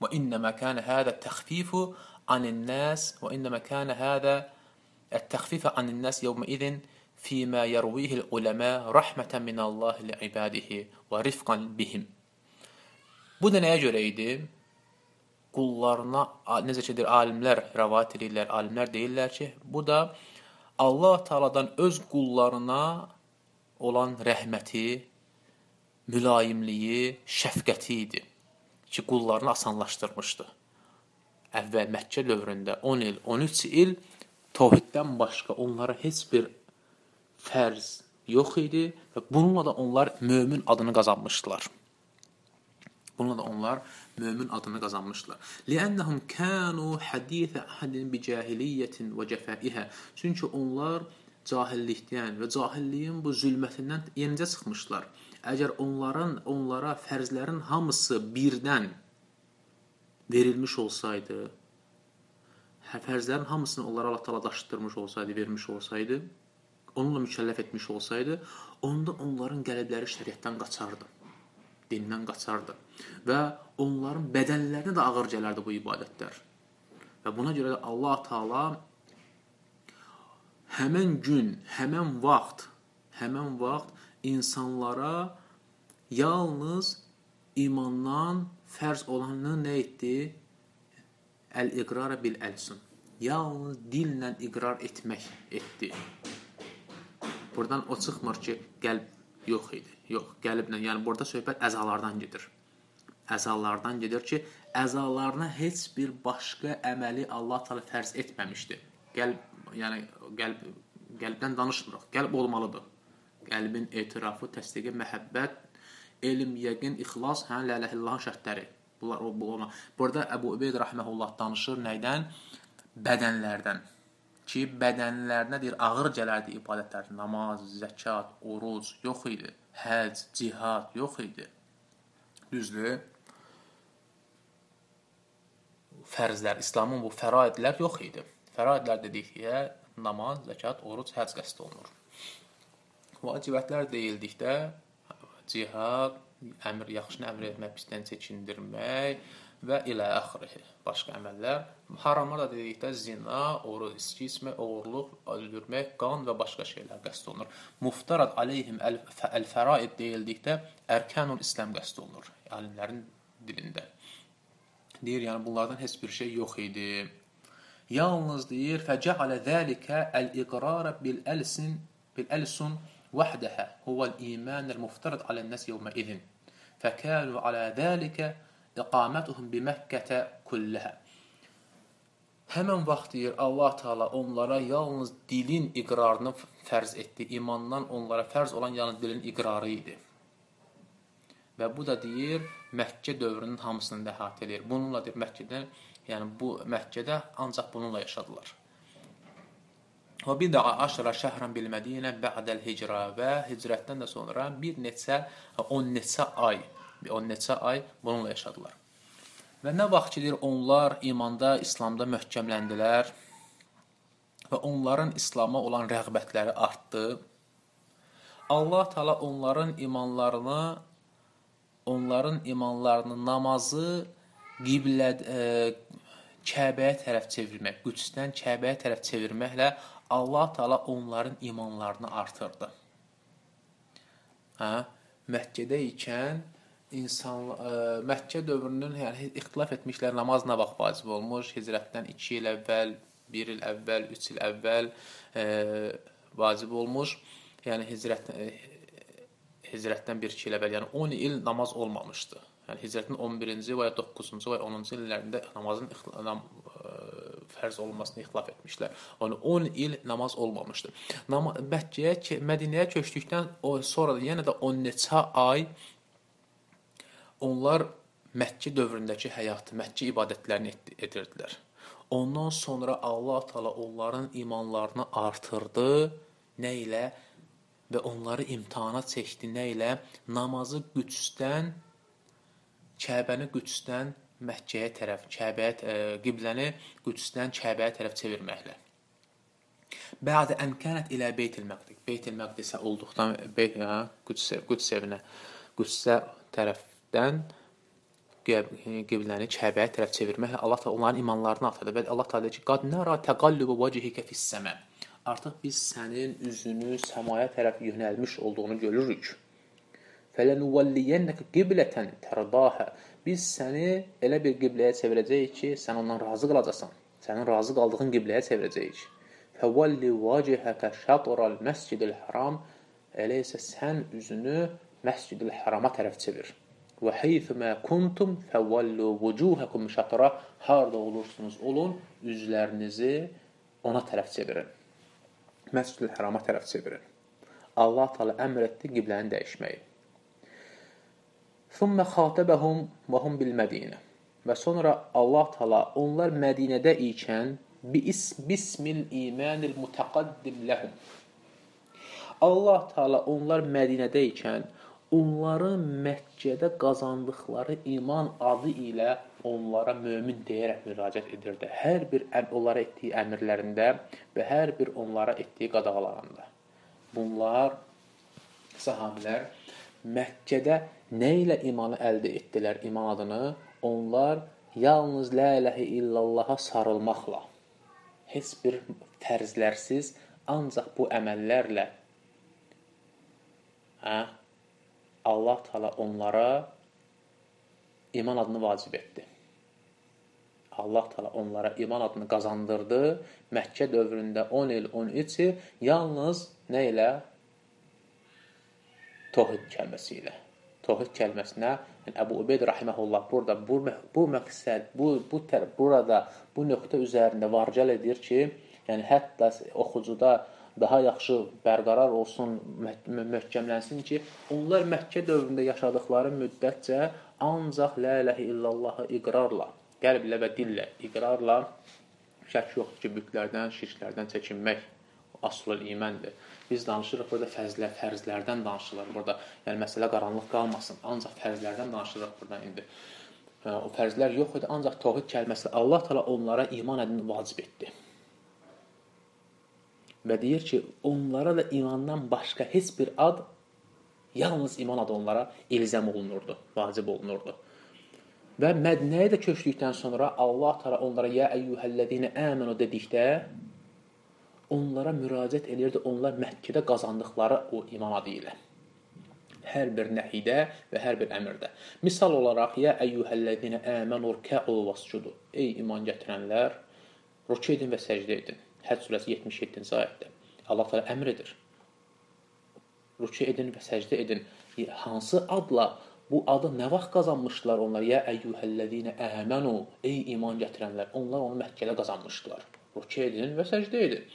وإنما كان هذا التخفيف عن الناس وإنما كان هذا التخفيف عن الناس يومئذ فيما يرويه العلماء رحمة من الله لعباده ورفقا بهم. Bu da nəyə görə idi? Qullarına, necə ki, alimlər rəvat edirlər, alimlər deyirlər ki, bu da Allah Taaladan öz qullarına olan rəhməti, mülayimliyi, şəfqəti idi ki, qullarını asanlaşdırmışdı. Əvvəl Məkkə dövründə 10 il, 13 il təvhiddən başqa onlara heç bir fərz yox idi və bununla da onlar mömin adını qazanmışdılar. Bununla da onlar mömin adını qazanmışdılar. Li'annahum kanu haditha ahdin bi cahiliyyetin və cəfaiha. Çünki onlar cahillikdən və cahilliyin bu zülmətindən yenicə çıxmışlar. Əgər onların onlara fərzlərin hamısı birdən verilmiş olsaydı, hə, fərzlərin hamısını onlara Allah təala daşıtdırmış olsaydı, vermiş olsaydı, onunla mükəlləf etmiş olsaydı, onda onların qəlbləri şəriətdən qaçardı, dindən qaçardı və onların bədənlərinə də ağır gələrdi bu ibadətlər. Və buna görə də Allah Taala həmin gün, həmin vaxt, həmin vaxt insanlara yalnız imandan fərz olanı nə etdi? Əl-iqrar bil əlsun. Yalnız dillə iqrar etmək etdi. Buradan o çıxmır ki, qəlb yox idi. Yox, qəlblə. Yəni burada söhbət əzalardan gedir. Əzalardan gedir ki, əzalarına heç bir başqa əməli Allah təala fərz etməmişdi. Qəlb, yəni qəlb qəlbdən danışmırıq. Qəlb olmalıdır qəlbin etirafı, təsdiqi, məhəbbət, elm, yəqin, ixlas, hə, la ilahe illallahın şərtləri. Bunlar o bu ona. Burada Əbu Ubeyd rahmehullah danışır nəydən? Bədənlərdən. Ki, bədənlərinə deyir, ağır gələrdi ibadətlər, namaz, zəkat, oruc yox idi. Həcc, cihad yox idi. Düzdür? Fərzlər, İslamın bu fəraidlər yox idi. Fəraidlər dedikdə namaz, zəkat, oruc, həcc qəsd olunur vacibətlər deyildikdə cihad, əmr yaxşını əmr etmək, pisdən çəkindirmək və ilə axırı başqa əməllər. Haramlar da dedikdə zina, oruc, içki içmək, oğurluq, öldürmək, qan və başqa şeylər qəsd olunur. Muftarad aleyhim əl-fəraid deyildikdə ərkanul İslam qəsd olunur alimlərin dilində. Deyir, yəni bunlardan heç bir şey yox idi. Yalnız deyir, fəcəalə zəlikə əl-iqrar bil-əlsin bil-əlsun وحدها هو الإيمان المفترض على الناس يومئذ فكانوا على ذلك إقامتهم بمكة كلها Həmən vaxt deyir Allah Taala onlara yalnız dilin iqrarını fərz etdi. İmandan onlara fərz olan yalnız dilin iqrarı idi. Və bu da deyir Məkkə dövrünün hamısını da əhatə edir. Bununla deyir Məkkədə, yəni bu Məkkədə ancaq bununla yaşadılar. Və bir də aşra şəhran bil Mədinə bə'dəl hicrə və hicrətdən də sonra bir neçə 10 neçə ay, 10 neçə ay bununla yaşadılar. Və nə vaxt ki, deyir, onlar imanda, İslamda möhkəmləndilər və onların İslama olan rəğbətləri artdı. Allah Taala onların imanlarını, onların imanlarını, namazı qiblə e, Kəbəyə tərəf çevirmək, Qüdsdən Kəbəyə tərəf çevirməklə Allah Taala onların imanlarını artırdı. Hə? Məkkədə ikən insan ə, e, Məkkə dövrünün yəni ixtilaf etmişlər namaz nə vaxt vacib olmuş? Hicrətdən 2 il əvvəl, 1 il əvvəl, 3 il əvvəl ə, e, vacib olmuş. Yəni hicrət ə, e, hicrətdən 1-2 il əvvəl, yəni 10 il namaz olmamışdı. Yəni hicrətin 11-ci və ya 9-cu və ya 10-cu illərində namazın nam, ə, fərz olunmasını ixtilaf etmişlər. Yəni 10 il namaz olmamışdı. Nam Məkkəyə, Mədinəyə köçdükdən sonra yenə də 10 neçə ay onlar Məkkə dövründəki həyatı, Məkkə ibadətlərini edirdilər. Ondan sonra Allah Taala onların imanlarını artırdı. Nə ilə? Və onları imtahana çəkdi. Nə ilə? Namazı Qüdsdən Kəbəni Qüdsdən Məkkəyə tərəf, Kəbəyə e, qibləni Qüdsdən Kəbəyə tərəf çevirməklə. Bə'də ən kənət ilə Beytül Məqdis. Beytül Məqdisə olduqdan Beyt hə, Qüds evinə, Qüdsə tərəf tərəfdən qibləni Kəbəyə tərəf çevirməklə Allah da onların imanlarını artırdı və Allah deyir ki: "Qad nara taqallubu vajhika fis-sama." Artıq biz sənin üzünü səmaya tərəf yönəlmiş olduğunu görürük. "Fələnuwalliyannaka qiblatan tardaha." Biz səni elə bir qibləyə çevirəcəyik ki, sən ondan razı qalacaqsan. Sənin razı qaldığın qibləyə çevirəcəyik. "Fəvalli vajhaka şatral məscidil haram." Elə isə sən üzünü Məscidil Harama tərəf çevir. Və heythumə kuntum fəvallu vucuhakum şatra harda olursunuz olun üzlərinizi ona tərəf çevirin. Məscid-i Hərama tərəf çevirin. Allah Taala əmr etdi qibləni dəyişməyi. Thumma xatabahum və hum bil Mədinə. Və sonra Allah Taala onlar Mədinədə ikən bi bismil imanil mutaqaddim lehum. Allah Taala onlar Mədinədə ikən onların Məkkədə qazandıqları iman adı ilə onlara mömin deyərək müraciət edirdi. Hər bir onlara etdiyi əmrlərində və hər bir onlara etdiyi qadağalarında. Bunlar sahabilər Məkkədə nə ilə imanı əldə etdilər iman adını? Onlar yalnız la ilahe illallaha sarılmaqla heç bir fərzlərsiz ancaq bu əməllərlə hə Allah Taala onlara iman adını vacib etdi. Allah Taala onlara iman adını qazandırdı. Məkkə dövründə 10 il, 13 il yalnız nə ilə? Tohid kəlməsi ilə. Tohid kəlməsinə yəni Əbu Ubeyd rahimehullah burada bu bu məqsəd, bu bu tər, burada bu nöqtə üzərində varcal edir ki, yəni hətta oxucuda daha yaxşı bərqərar olsun, möhkəmlənsin ki, onlar Məkkə dövründə yaşadıkları müddətcə ancaq la ilahe illallahı iqrarla, qəlblə və dillə iqrarla şək yoxdur ki, bütlərdən, şirklərdən çəkinmək aslul imandır. Biz danışırıq burada fərzlər, fərzlərdən danışılır burada. Yəni məsələ qaranlıq qalmasın. Ancaq fərzlərdən danışırıq burada indi. O fərzlər yox idi, ancaq təvhid kəlməsi Allah təala onlara iman edin vacib etdi və deyir ki, onlara da imandan başqa heç bir ad yalnız iman adı onlara ilzam olunurdu, vacib olunurdu. Və Mədinəyə də köçdükdən sonra Allah təala onlara ya eyyuhellezine amenu dedikdə onlara müraciət elirdi onlar Məkkədə qazandıqları o iman adı ilə. Hər bir nəhidə və hər bir əmrdə. Misal olaraq ya eyyuhellezine amenu rka'u vascudu. Ey iman gətirənlər, rükû edin və səcdə edin. Həd surəsi 77-ci ayədə. Allah təala əmr edir. Rükû edin və səcdə edin. Hansı adla bu adı nə vaxt qazanmışdılar onlar? Ya eyyuhellezine amanu, ey iman gətirənlər. Onlar onu Məkkədə qazanmışdılar. Rükû edin və səcdə edin.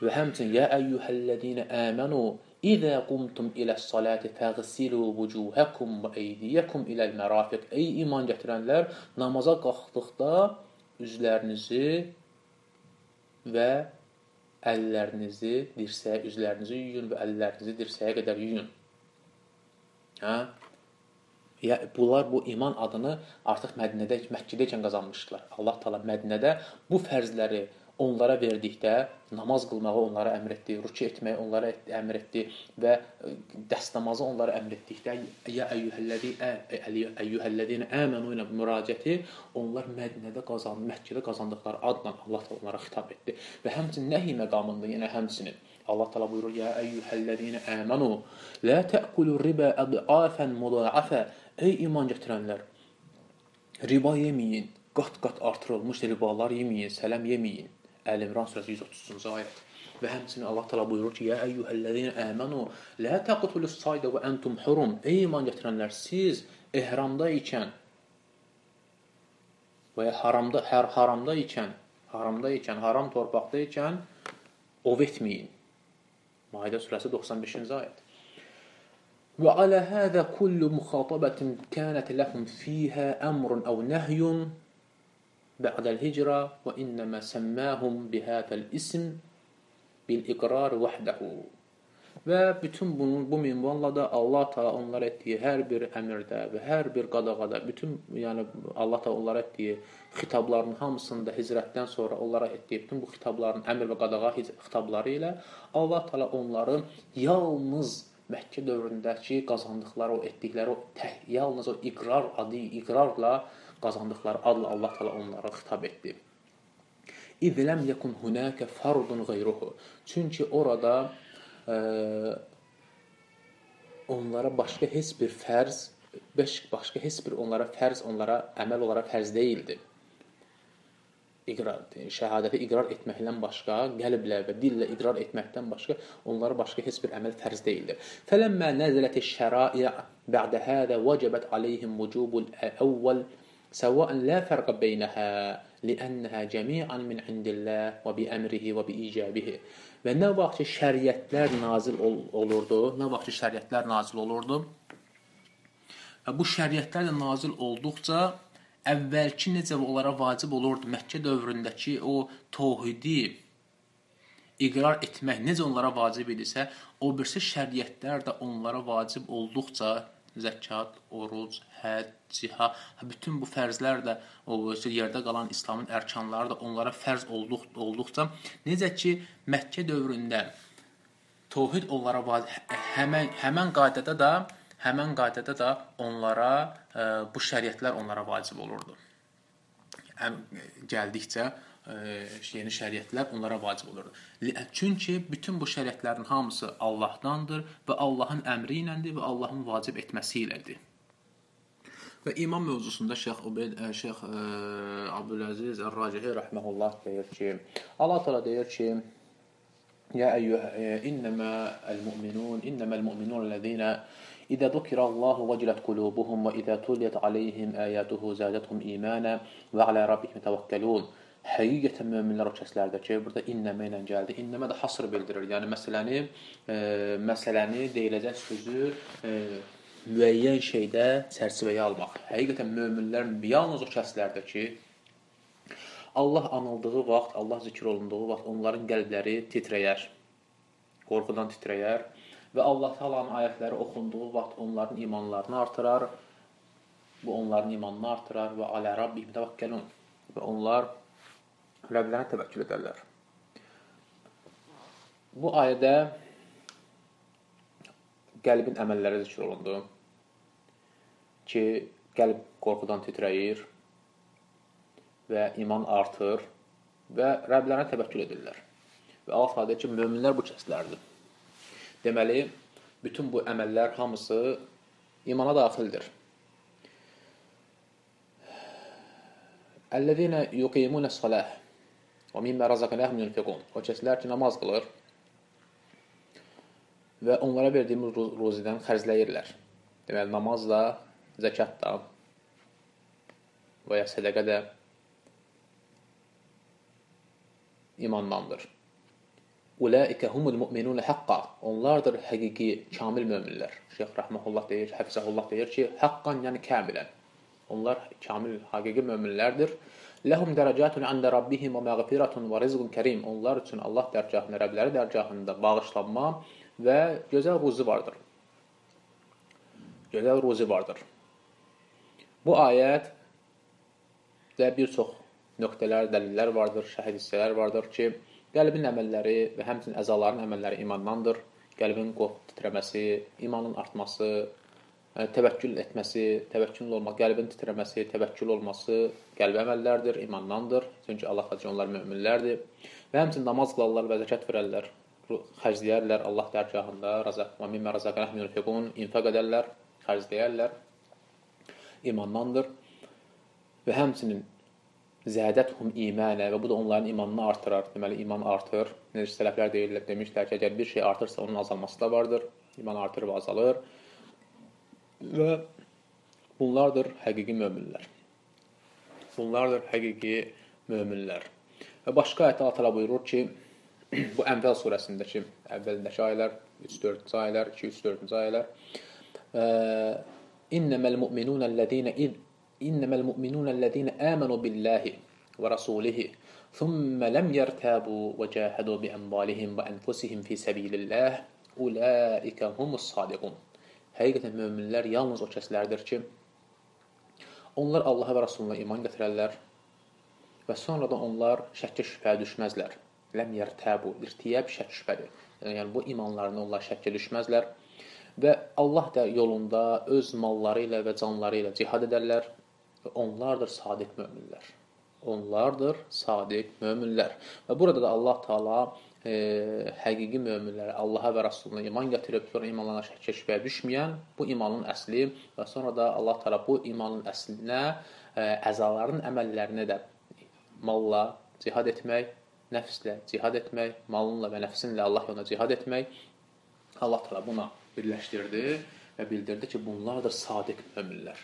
Və həmçinin ya eyyuhellezine amanu İzə qumtum iləs-salati fəğsilu vucuhakum və eydiyakum iləl-marafiq. Ey iman gətirənlər, namaza qalxdıqda üzlərinizi və əllərinizi dirsəyə, üzlərinizi yuyun və əllərinizi dirsəyə qədər yuyun. Hə? Ya bunlar bu iman adını artıq Mədinədə, Məkkədə ikən qazanmışdılar. Allah Taala Mədinədə bu fərzləri onlara verdikdə namaz qılmağı onlara əmr etdi, rükû etməyi onlara əmr etdi və e, dəst namazı onlara əmr etdikdə ya əyyuhəllazina amanu ilə müraciəti onlar Mədinədə qazandı, Məkkədə qazandıqları adla Allah təala onlara xitab etdi və həmçinin nəhi məqamında yenə həmçinin Allah təala buyurur ya əyyuhəllazina amanu la ta'kulu riba adafan mudaafa ey iman gətirənlər riba yeməyin qat-qat artırılmış ribalar yeməyin, sələm yeməyin. Əl-İmran surəsi 130-cu ayət. Və həmçinin Allah təala buyurur ki: "Ya eyyuhellezine amanu la taqtulus sayda və entum hurum." Ey iman gətirənlər, siz ehramda ikən və ya haramda, hər haramda ikən, haramda ikən, haram torpaqda ikən ov etməyin. Maidə surəsi 95-ci ayət. Və alə həzə kullu muxatabatin kanət lahum fiha amrun aw nahyun بعد الهجرة وإنما سماهم بهذا الاسم بالإقرار وحده Və bütün bunun bu minvanla da Allah Taala onlar etdiyi hər bir əmrdə və hər bir qadağada, bütün yəni Allah Taala onlara etdiyi xitabların hamısında hicrətdən sonra onlara etdiyi bütün bu xitabların əmr və qadağa xitabları ilə Allah Taala onları yalnız Məkkə dövründəki qazandıqları, o etdikləri o təh, yalnız o iqrar adı, iqrarla qazandıqları adla Allah təala onlara xitab etdi. İz lem yekun hunaka fardun gayruhu. Çünki orada ə, e, onlara başqa heç bir fərz, başqa heç bir onlara fərz, onlara əməl olaraq fərz deyildi. İqrar, şəhadəti iqrar etməkdən başqa, qəlblə və dillə iqrar etməkdən başqa onlara başqa heç bir əməl fərz deyildi. Fələmmə nəzələtiş şərai ba'də hədə vəcəbət aleyhim vucubul əvvəl سواء لا فرق بينها لأنها جميعا من عند الله وبأمره وبإيجابه və nə vaxt ki şəriətlər nazil ol olurdu, nə vaxt ki şəriətlər nazil olurdu və bu şəriətlər də nazil olduqca əvvəlki necə onlara vacib olurdu Məkkə dövründəki o təvhidi iqrar etmək necə onlara vacib idisə, o birisi şəriətlər də onlara vacib olduqca zəkat, oruc, həcc, cihad, bütün bu fərzlər də o yerdə qalan İslamın ərkanları da onlara fərz olduq olduqca necə ki Məkkə dövründə təvhid onlara həmən həmən qaydada da həmən qaydada da onlara ə, e, bu şəriətlər onlara vacib olurdu. Həm gəldikcə e, yeni şəriətlər onlara vacib olurdu. Çünki bütün bu şəriətlərin hamısı Allahdandır və Allahın əmri iləndir və Allahın vacib etməsi ilədir. Və iman mövzusunda Şeyx Ubeyd Şeyx Abdüləziz Ər-Racihi rəhməhullah deyir ki, Allah təala deyir ki, innəmə el-mu'minun innəməl mu'minun ellezina İzə zukira Allahu vecilet kulubuhum və izə tuliyet aleyhim ayatuhu zadatuhum imana və alə rabbihim təvəkkəlun. Həqiqətən möminlər o kəslərdir ki, burada innəmə ilə gəldi. İnnəmə də hasr bildirir. Yəni məsələni, e, məsələni deyiləcək sözü e, müəyyən şeydə çərçivəyə almaq. Həqiqətən möminlər yalnız o kəslərdir ki, Allah anıldığı vaxt, Allah zikr olunduğu vaxt onların qəlbləri titrəyər. Qorxudan titrəyər və Allah Taala'nın ayətləri oxunduğu vaxt onların imanlarını artırar. Bu onların imanını artırar və alə rabbihim təvəkkəlun və onlar Rəbblərinə təvəkkül edərlər. Bu ayədə qəlbin əməlləri zikr olundu ki, qəlb qorxudan titrəyir və iman artır və Rəblərinə təvəkkül edirlər. Və Allah deyir ki, möminlər bu kəslərdir. Deməli, bütün bu əməllər hamısı imana daxildir. Əllezina yuqimunəs-salah və mimma razaqnahum yunfiqun. O kəslər ki, namaz qılır, və onlara verdiyimiz ruzidən xərcləyirlər. Deməli, namaz da, zəkat da və ya sədəqə də imandandır. Ulaika humul mu'minun haqqa. Onlardır həqiqi kamil möminlər. Şeyx rəhməhullah deyir, həfizəhullah deyir ki, haqqan yəni kamilən. Onlar kamil, həqiqi möminlərdir. Ləhum dərəcətun əndə rabbihim və məğfiratun və rizqun kərim. Onlar üçün Allah dərgahında, Rəbləri dərgahında bağışlanma və gözəl ruzi vardır. Gözəl ruzi vardır. Bu ayət də bir çox nöqtələr, dəlillər vardır, şəhid hissələr vardır ki, qəlbin əməlləri və həmçinin əzaların əməlləri imandandır. Qəlbin qorxu titrəməsi, imanın artması, təvəkkül etməsi, təvəkkül olmaq, qəlbin titrəməsi, təvəkkül olması qəlb əməllərdir, imandandır. Çünki Allah xatirinə onlar möminlərdir. Və həmçinin namaz qılarlar və zəkat verərlər, xərcləyərlər Allah dərgahında, razaq və mimmə razaqnahum yunfiqun, infaq edərlər, xərcləyərlər. İmandandır. Və həmçinin zədəthum imanə və bu da onların imanını artırar. Deməli iman artır. Necə sələflər deyirlər, demişlər ki, əgər bir şey artırsa onun azalması da vardır. İman artır və azalır. Və bunlardır həqiqi möminlər. Bunlardır həqiqi möminlər. Və başqa ayətdə Allah təala buyurur ki, <clears throat> bu Ənfal surəsindəki əvvəlindəki ayələr, 3-4-cü ayələr, 2-3-4-cü ayələr. İnnamal mu'minuna allazina iz innamal mu'minuna allazina amanu billahi və rasulihi thumma lam yartabu və cahadu bi amwalihim və anfusihim fi sabilillah ulaika humus sadiqun. Həqiqətən möminlər yalnız o kəslərdir ki, onlar Allaha və Rasuluna iman gətirərlər və sonra da onlar şəkkə şübhəyə düşməzlər. Ləm yərtəbu, irtiyəb şəkk şübhədir. Yəni bu imanlarını onlar şəkkə düşməzlər və Allah da yolunda öz malları ilə və canları ilə cihad edərlər və onlardır sadiq möminlər. Onlardır sadiq möminlər. Və burada da Allah Taala e, həqiqi möminlərə, Allaha və Rasuluna iman gətirib, sonra imanlarına şəkk şübhəyə düşməyən bu imanın əsli və sonra da Allah Taala bu imanın əslinə e, əzaların əməllərini də malla cihad etmək, nəfslə cihad etmək, malınla və nəfsinlə Allah yolunda cihad etmək Allah Taala buna birləşdirdi və bildirdi ki, bunlardır sadiq möminlər.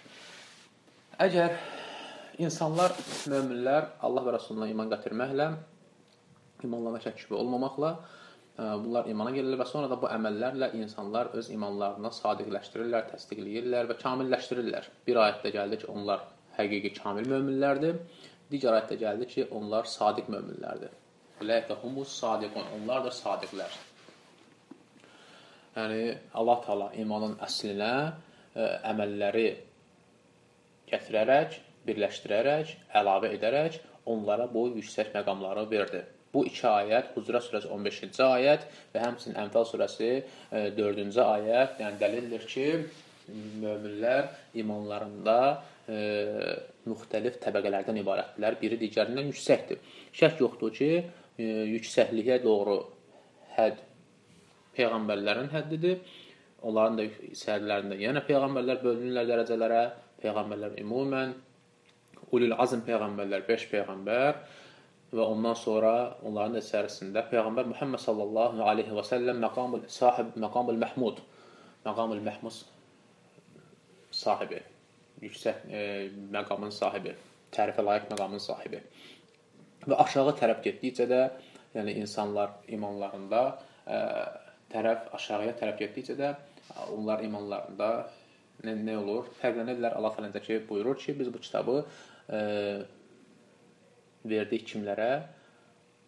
Əgər insanlar, möminlər Allah və Rasuluna iman gətirməklə, imanlarına şək şübhə olmamaqla e, bunlar imana gəlirlər və sonra da bu əməllərlə insanlar öz imanlarını sadiqləşdirirlər, təsdiqləyirlər və kamilləşdirirlər. Bir ayətdə gəldi ki, onlar həqiqi kamil möminlərdir. Digər ayətdə gəldi ki, onlar sadiq möminlərdir. Ulaika humus sadiqun. Onlar da sadiqlər. Yəni Allah Taala imanın əslinə ə, e, əməlləri gətirərək, birləşdirərək, əlavə edərək onlara bu yüksək məqamları verdi. Bu iki ayət Hucurat surəsi 15-ci ayət və həmçinin Ənfal surəsi 4-cü e, ayət, yəni dəlildir ki, möminlər imanlarında e, müxtəlif təbəqələrdən ibarətdirlər. Biri digərindən yüksəkdir. Şək yoxdur ki, e, yüksəkliyə doğru hədd peyğəmbərlərin həddidir. Onların da sərlərində yenə peyğəmbərlər bölünürlər dərəcələrə peyğəmbərlər ümumən ulul azm peyğəmbərlər 5 peyğəmbər və ondan sonra onların içərisində peyğəmbər Muhammed sallallahu alayhi və səlləm məqamul sahib məqamul məhmud məqamul məhmud sahibi yüksək e, məqamın sahibi tərifə layiq məqamın sahibi və aşağı tərəf getdikcə də yəni insanlar imanlarında e, tərəf aşağıya tərəf getdikcə də onlar imanlarında nə, nə olur? Fərqlənirlər. Allah Təala'dakı buyurur ki, biz bu kitabı e, verdik kimlərə?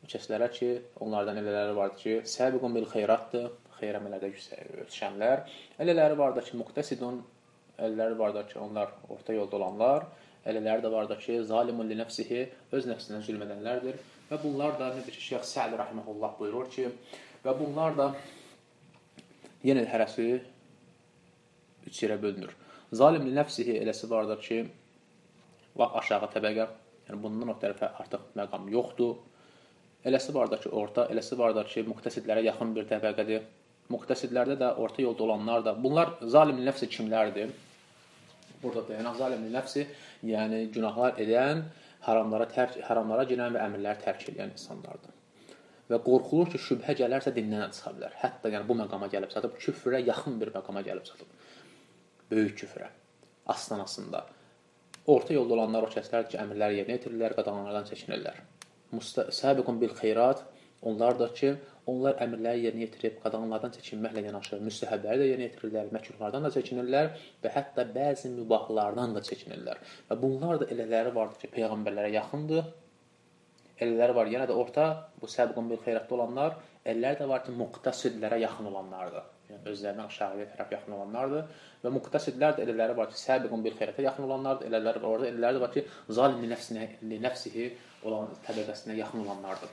Kəslərə ki, onlardan elələri vardır ki, səbiqun bil xeyratdır, xeyr əməllərdə ötüşənlər. Elələri vardır ki, muqtasidun, elələri vardır ki, onlar orta yolda olanlar. Elələri də vardır ki, zalimun li nəfsihi, öz nəfsinə zülm edənlərdir. Və bunlar da necə ki, Şeyx Səd rahimehullah buyurur ki, və bunlar da yenə hərəsi üç yerə bölünür. Zalimli nəfsihi eləsi vardır ki, lap aşağı təbəqə, yəni bundan o tərəfə artıq məqam yoxdur. Eləsi vardır ki, orta, eləsi vardır ki, muqtəsidlərə yaxın bir təbəqədir. Muqtəsidlərdə də orta yolda olanlar da. Bunlar zalimli nəfsi kimlərdir? Burada dayanaq zalimli nəfsi, yəni günahlar edən, haramlara tərk, haramlara girən və əmrləri tərk edən insanlardır. Və qorxulur ki, şübhə gələrsə dindən çıxa bilər. Hətta yəni bu məqama gəlib çatıb, küfrə yaxın bir məqama gəlib çatıb böyük küfrə astanasında. Orta yolda olanlar o kəslərdir ki, əmrləri yerinə yetirirlər, qadağanlardan çəkinirlər. Mustasabiqun bil xeyrat onlar da ki, onlar əmrləri yerinə yetirib qadağanlardan çəkinməklə yanaşı müstəhəbləri də yerinə yetirirlər, məkruhlardan da çəkinirlər və hətta bəzi mübahlardan da çəkinirlər. Və bunlar da elələri vardır ki, peyğəmbərlərə yaxındır. Elələri var, yenə də orta bu səbiqun bil xeyratda olanlar, elələri də var ki, muqtasidlərə yaxın olanlardır. Yəni özlərinə aşağıya tərəf yaxın olanlardır və muqtasidlər də elələri var ki, səbiqun bil xeyrətə yaxın olanlardır, elələri var orada, elələri var ki, zalim li nəfsinə, nəfsihi olan təbəqəsinə yaxın olanlardır.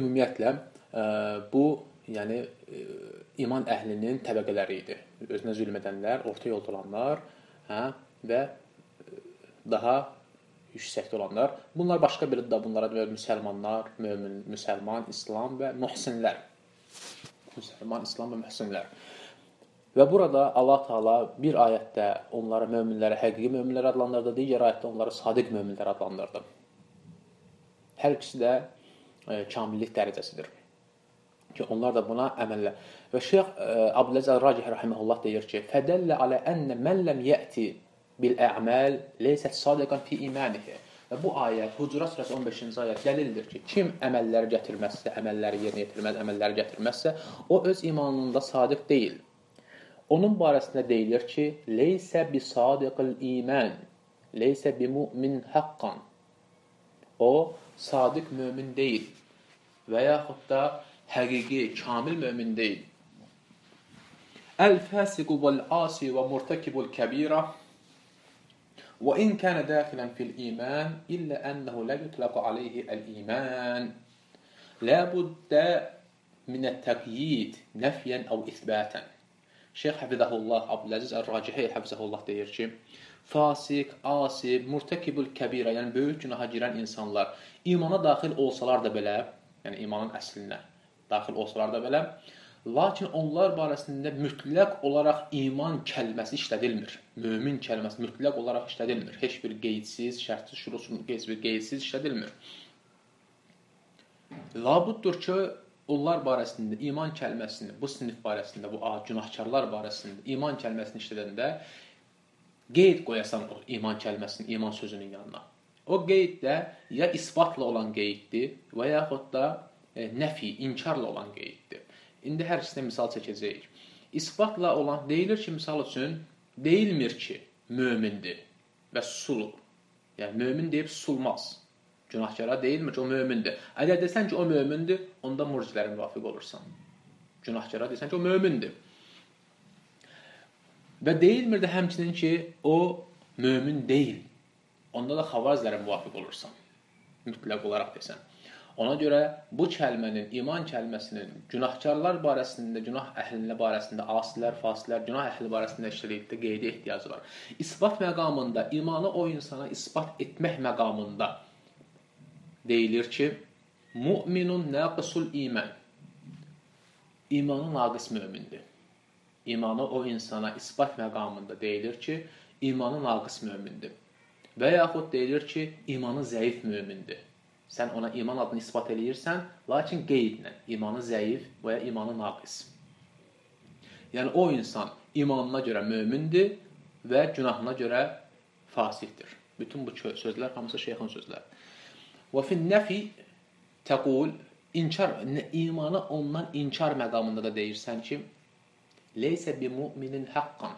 Ümumiyyətlə ə, bu yəni ə, iman əhlinin təbəqələri idi. Özünə zülm edənlər, orta yolda olanlar, hə, və daha yüksəkdə olanlar. Bunlar başqa bir də bunlara demək müsəlmanlar, mömin, müsəlman, İslam və mühsinlər. Müsəlman, İslam və mühsinlər. Və burada Allah Taala bir ayətdə onları möminləri həqiqi möminlər adlandırdı, digər ayətdə onları sadiq möminlər adlandırdı. Hər ikisi də e, kamillik dərəcəsidir. Ki onlar da buna əməllə. Və Şeyx e, Abdüləziz Racih rahimehullah deyir ki: "Fədəllə alə enne men lem yəti bil a'mal leysət sadiqan fi imanihi." Və bu ayət Hucurat surəsi 15-ci ayət dəlildir ki, kim əməlləri gətirməzsə, əməlləri yerinə yetirməz, əməlləri gətirməzsə, o öz imanında sadiq deyil. Onun barəsində deyilir ki, leysə bi sadiqil iman, leysə bi mu'min haqqan. O sadiq mömin deyil və yaxud da həqiqi, kamil mömin deyil. El-fasiqu vel-asi və murtakibul kəbira in kana daxilan fil iman illa annahu la yutlaqu alayhi al-iman. La budda min at-taqyid nafyan aw ithbatan. Şeyx Hafizahullah Abdüləziz Ər-Racihi Hafizahullah deyir ki, fasik, asi, murtakibul kəbira, yəni böyük günaha girən insanlar imana daxil olsalar da belə, yəni imanın əslinə daxil olsalar da belə, lakin onlar barəsində mütləq olaraq iman kəlməsi işlədilmir. Mömin kəlməsi mütləq olaraq işlədilmir. Heç bir qeydsiz, şərtsiz, şurutsuz, qeydsiz, qeydsiz işlədilmir. Labuddur ki, onlar barəsində iman kəlməsini, bu sinif barəsində, bu günahkarlar barəsində iman kəlməsini işlədəndə qeyd qoyasan o iman kəlməsinin, iman sözünün yanına. O qeyd də ya isbatla olan qeyddir və yaxud da e, nəfi, inkarla olan qeyddir. İndi hər ikisinə misal çəkəcəyik. İsbatla olan deyilir ki, misal üçün deyilmir ki, mömindir və susulur. Yəni mömin deyib susulmaz. Günahkara deyilmir ki, o mömindir. Əgər desən ki, o mömindir, onda murcilərə müvafiq olursan. Günahkara desən ki, o mömindir. Və deyilmir də həmçinin ki, o mömin deyil. Onda da xavarizlərə müvafiq olursan. Mütləq olaraq desən. Ona görə bu kəlmənin, iman kəlməsinin günahkarlar barəsində, günah əhlinin barəsində, asilər, fasilər, günah əhli barəsində işlədikdə qeydə ehtiyacı var. İsbat məqamında, imanı o insana isbat etmək məqamında deyilir ki, Mu'minun naqisul iman. İmanı naqis mömindir. İmanı o insana isbat məqamında deyilir ki, imanı naqis mömindir. Və yaxud deyilir ki, imanı zəif mömindir. Sən ona iman adını isbat eləyirsən, lakin qeydlə imanı zəif və ya imanı naqis. Yəni o insan imanına görə mömindir və günahına görə fasiqdir. Bütün bu sözlər hamısı şeyxin sözləri. Və fin nəfi təqul inkar imanı ondan inkar məqamında da deyirsən ki, leysə bi mu'minin haqqan.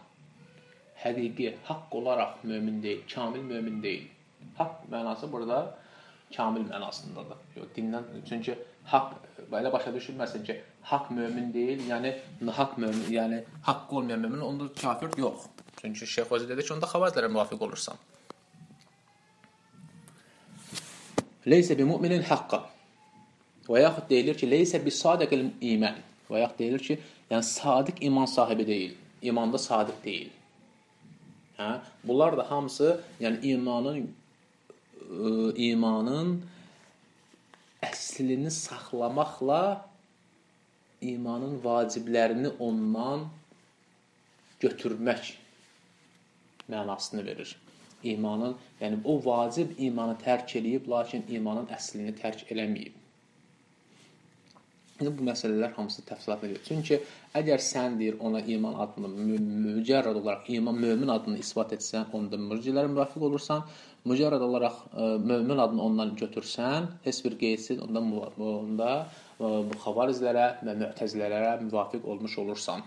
Həqiqi, haqq olaraq mömin deyil, kamil mömin deyil. Haqq mənası burada kamil mənasındadır. Yox, dindən çünki haqq belə başa düşülməsin ki, haqq mömin deyil, yəni haqq mömin, yəni haqqı olmayan mömin onda kafir yox. Çünki Şeyx özü dedi ki, onda xavazlərə müvafiq olursan. Leysə bi müminin haqqa. Və yaxud deyilir ki, leysə bi sadiqil iman. Və yaxud deyilir ki, yəni sadiq iman sahibi deyil. İmanda sadiq deyil. Hə? Bunlar da hamısı, yəni imanın imanın əslini saxlamaqla imanın vaciblərini ondan götürmək mənasını verir. İmanın, yəni o vacib imanı tərk eləyib, lakin imanın əslini tərk eləməyib. İndi bu məsələlər hamısı təfsilat edir. Çünki əgər sən deyir ona iman adını mücərrəd olaraq iman mömin adını isbat etsən, onda mürcilərə müvafiq olursan, mücərrəd olaraq e, mömin adını ondan götürsən, heç bir qeydsiz onda onda e, bu xavarizlərə və mü'təzilələrə müvafiq olmuş olursan.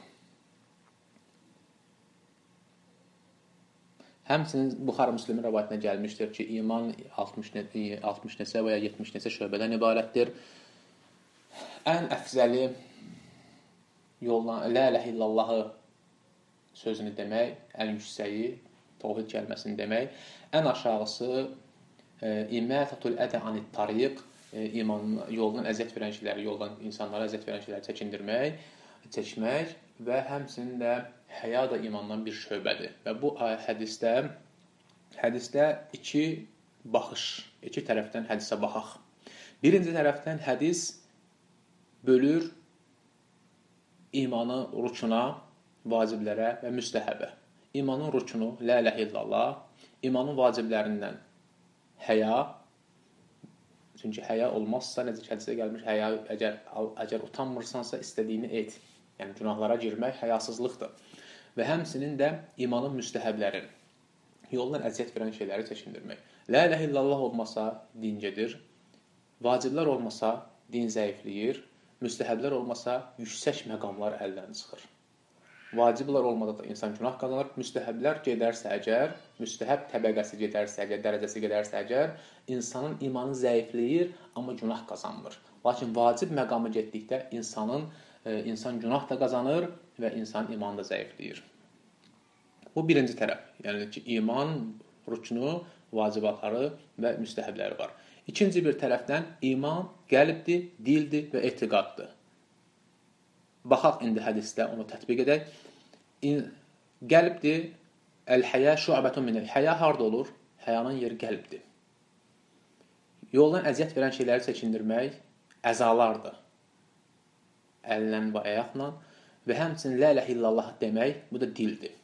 Həmçinin Buxar Müslimin rivayətinə gəlmişdir ki, iman 60 60 neçə və ya 70 neçə şöbədən ibarətdir ən əfzəli yoldan la ilahe illallahı sözünü demək, ən yüksəyi təvhid kəlməsini demək, ən aşağısı e, imatatul ədə anit tariq, e, iman yoldan əziyyət verən şeyləri, yoldan insanlara əziyyət verən şeyləri çəkindirmək, çəkmək və həmçinin də həya da imandan bir şöbədir. Və bu hədisdə hədisdə iki baxış, iki tərəfdən hədisə baxaq. Birinci tərəfdən hədis bölür imanı rukuna, vaciblərə və müstəhəbə. İmanın rukunu la ilahe illallah, imanın vaciblərindən həya, çünki həya olmazsa, necə ki hədisdə gəlmiş, həya əgər əgər utanmırsansa istədiyini et. Yəni günahlara girmək həyasızlıqdır. Və həmçinin də imanın müstəhəbləri, yoldan əziyyət verən şeyləri çəkindirmək. La ilahe illallah olmasa din gedir. Vaciblər olmasa din zəifləyir. Müstəhəblər olmasa yüksək məqamlar əldən çıxır. Vaciblər olmada da insan günah qazanır. Müstəhəblər gedərsə əgər, müstəhəb təbəqəsi gedərsə əgər, dərəcəsi gedərsə əgər, insanın imanı zəifləyir, amma günah qazanmır. Lakin vacib məqamı getdikdə insanın e, insan günah da qazanır və insan imanı da zəifləyir. Bu birinci tərəf. Yəni ki, iman rukunu vacibatları və müstəhəbləri var. İkinci bir tərəfdən iman qəlbdir, dildir və etiqaddır. Baxaq indi hədisdə onu tətbiq edək. Qəlbdir. Əl-həyə şu'bətun minəl. Həya harda olur? Həyanın yeri qəlbdir. Yoldan əziyyət verən şeyləri çəkindirmək əzalardır. Əllə və ayaqla və həmçinin la ilahe illallah demək bu da dildir.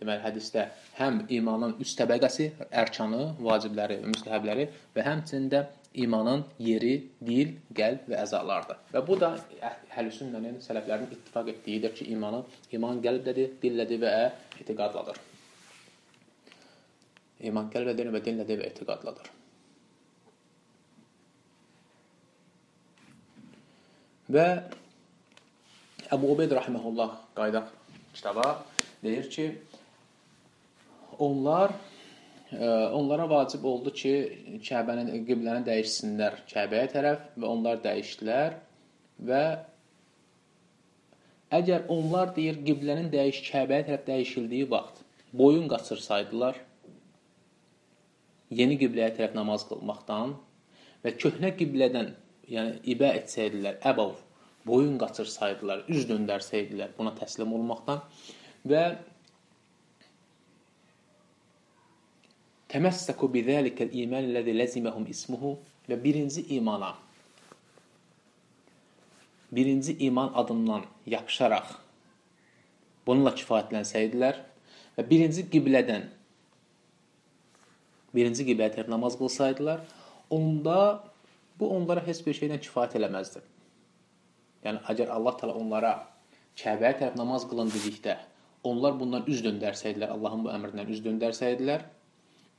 Deməli, hədisdə həm imanın üst təbəqəsi, ərkanı, vacibləri müstəhəbləri və həmçinin də imanın yeri, dil, qəlb və əzalardır. Və bu da əhlüsünnənin, sələflərin ittifaq etdiyidir ki, imanı iman qəlbdədir, dilllədir və etiqadladır. İman qəlbdədir və dillədir və etiqadladır. Və Əbu Ubeyd rahimehullah qaydaq kitaba deyir ki, onlar onlara vacib oldu ki, Kəbənin qibləni dəyişsinlər Kəbəyə tərəf və onlar dəyişdilər və əgər onlar deyir qiblənin dəyiş Kəbəyə tərəf dəyişildiyi vaxt boyun qaçırsaydılar yeni qibləyə tərəf namaz qılmaqdan və köhnə qiblədən, yəni ibə etsəydilər, əbav boyun qaçırsaydılar, üz döndərsəydilər buna təslim olmaqdan və Təməssəku bizəlikəl iman ləzi ləziməhum ismuhu və birinci imana birinci iman adından yapışaraq bununla kifayətlənsəydilər və birinci qiblədən birinci qibləyə tərəf namaz qılsaydılar, onda bu onlara heç bir şeylə kifayət eləməzdi. Yəni əgər Allah təala onlara Kəbəyə tərəf namaz qılın dedikdə, onlar bundan üz döndərsəydilər, Allahın bu əmrindən üz döndərsəydilər,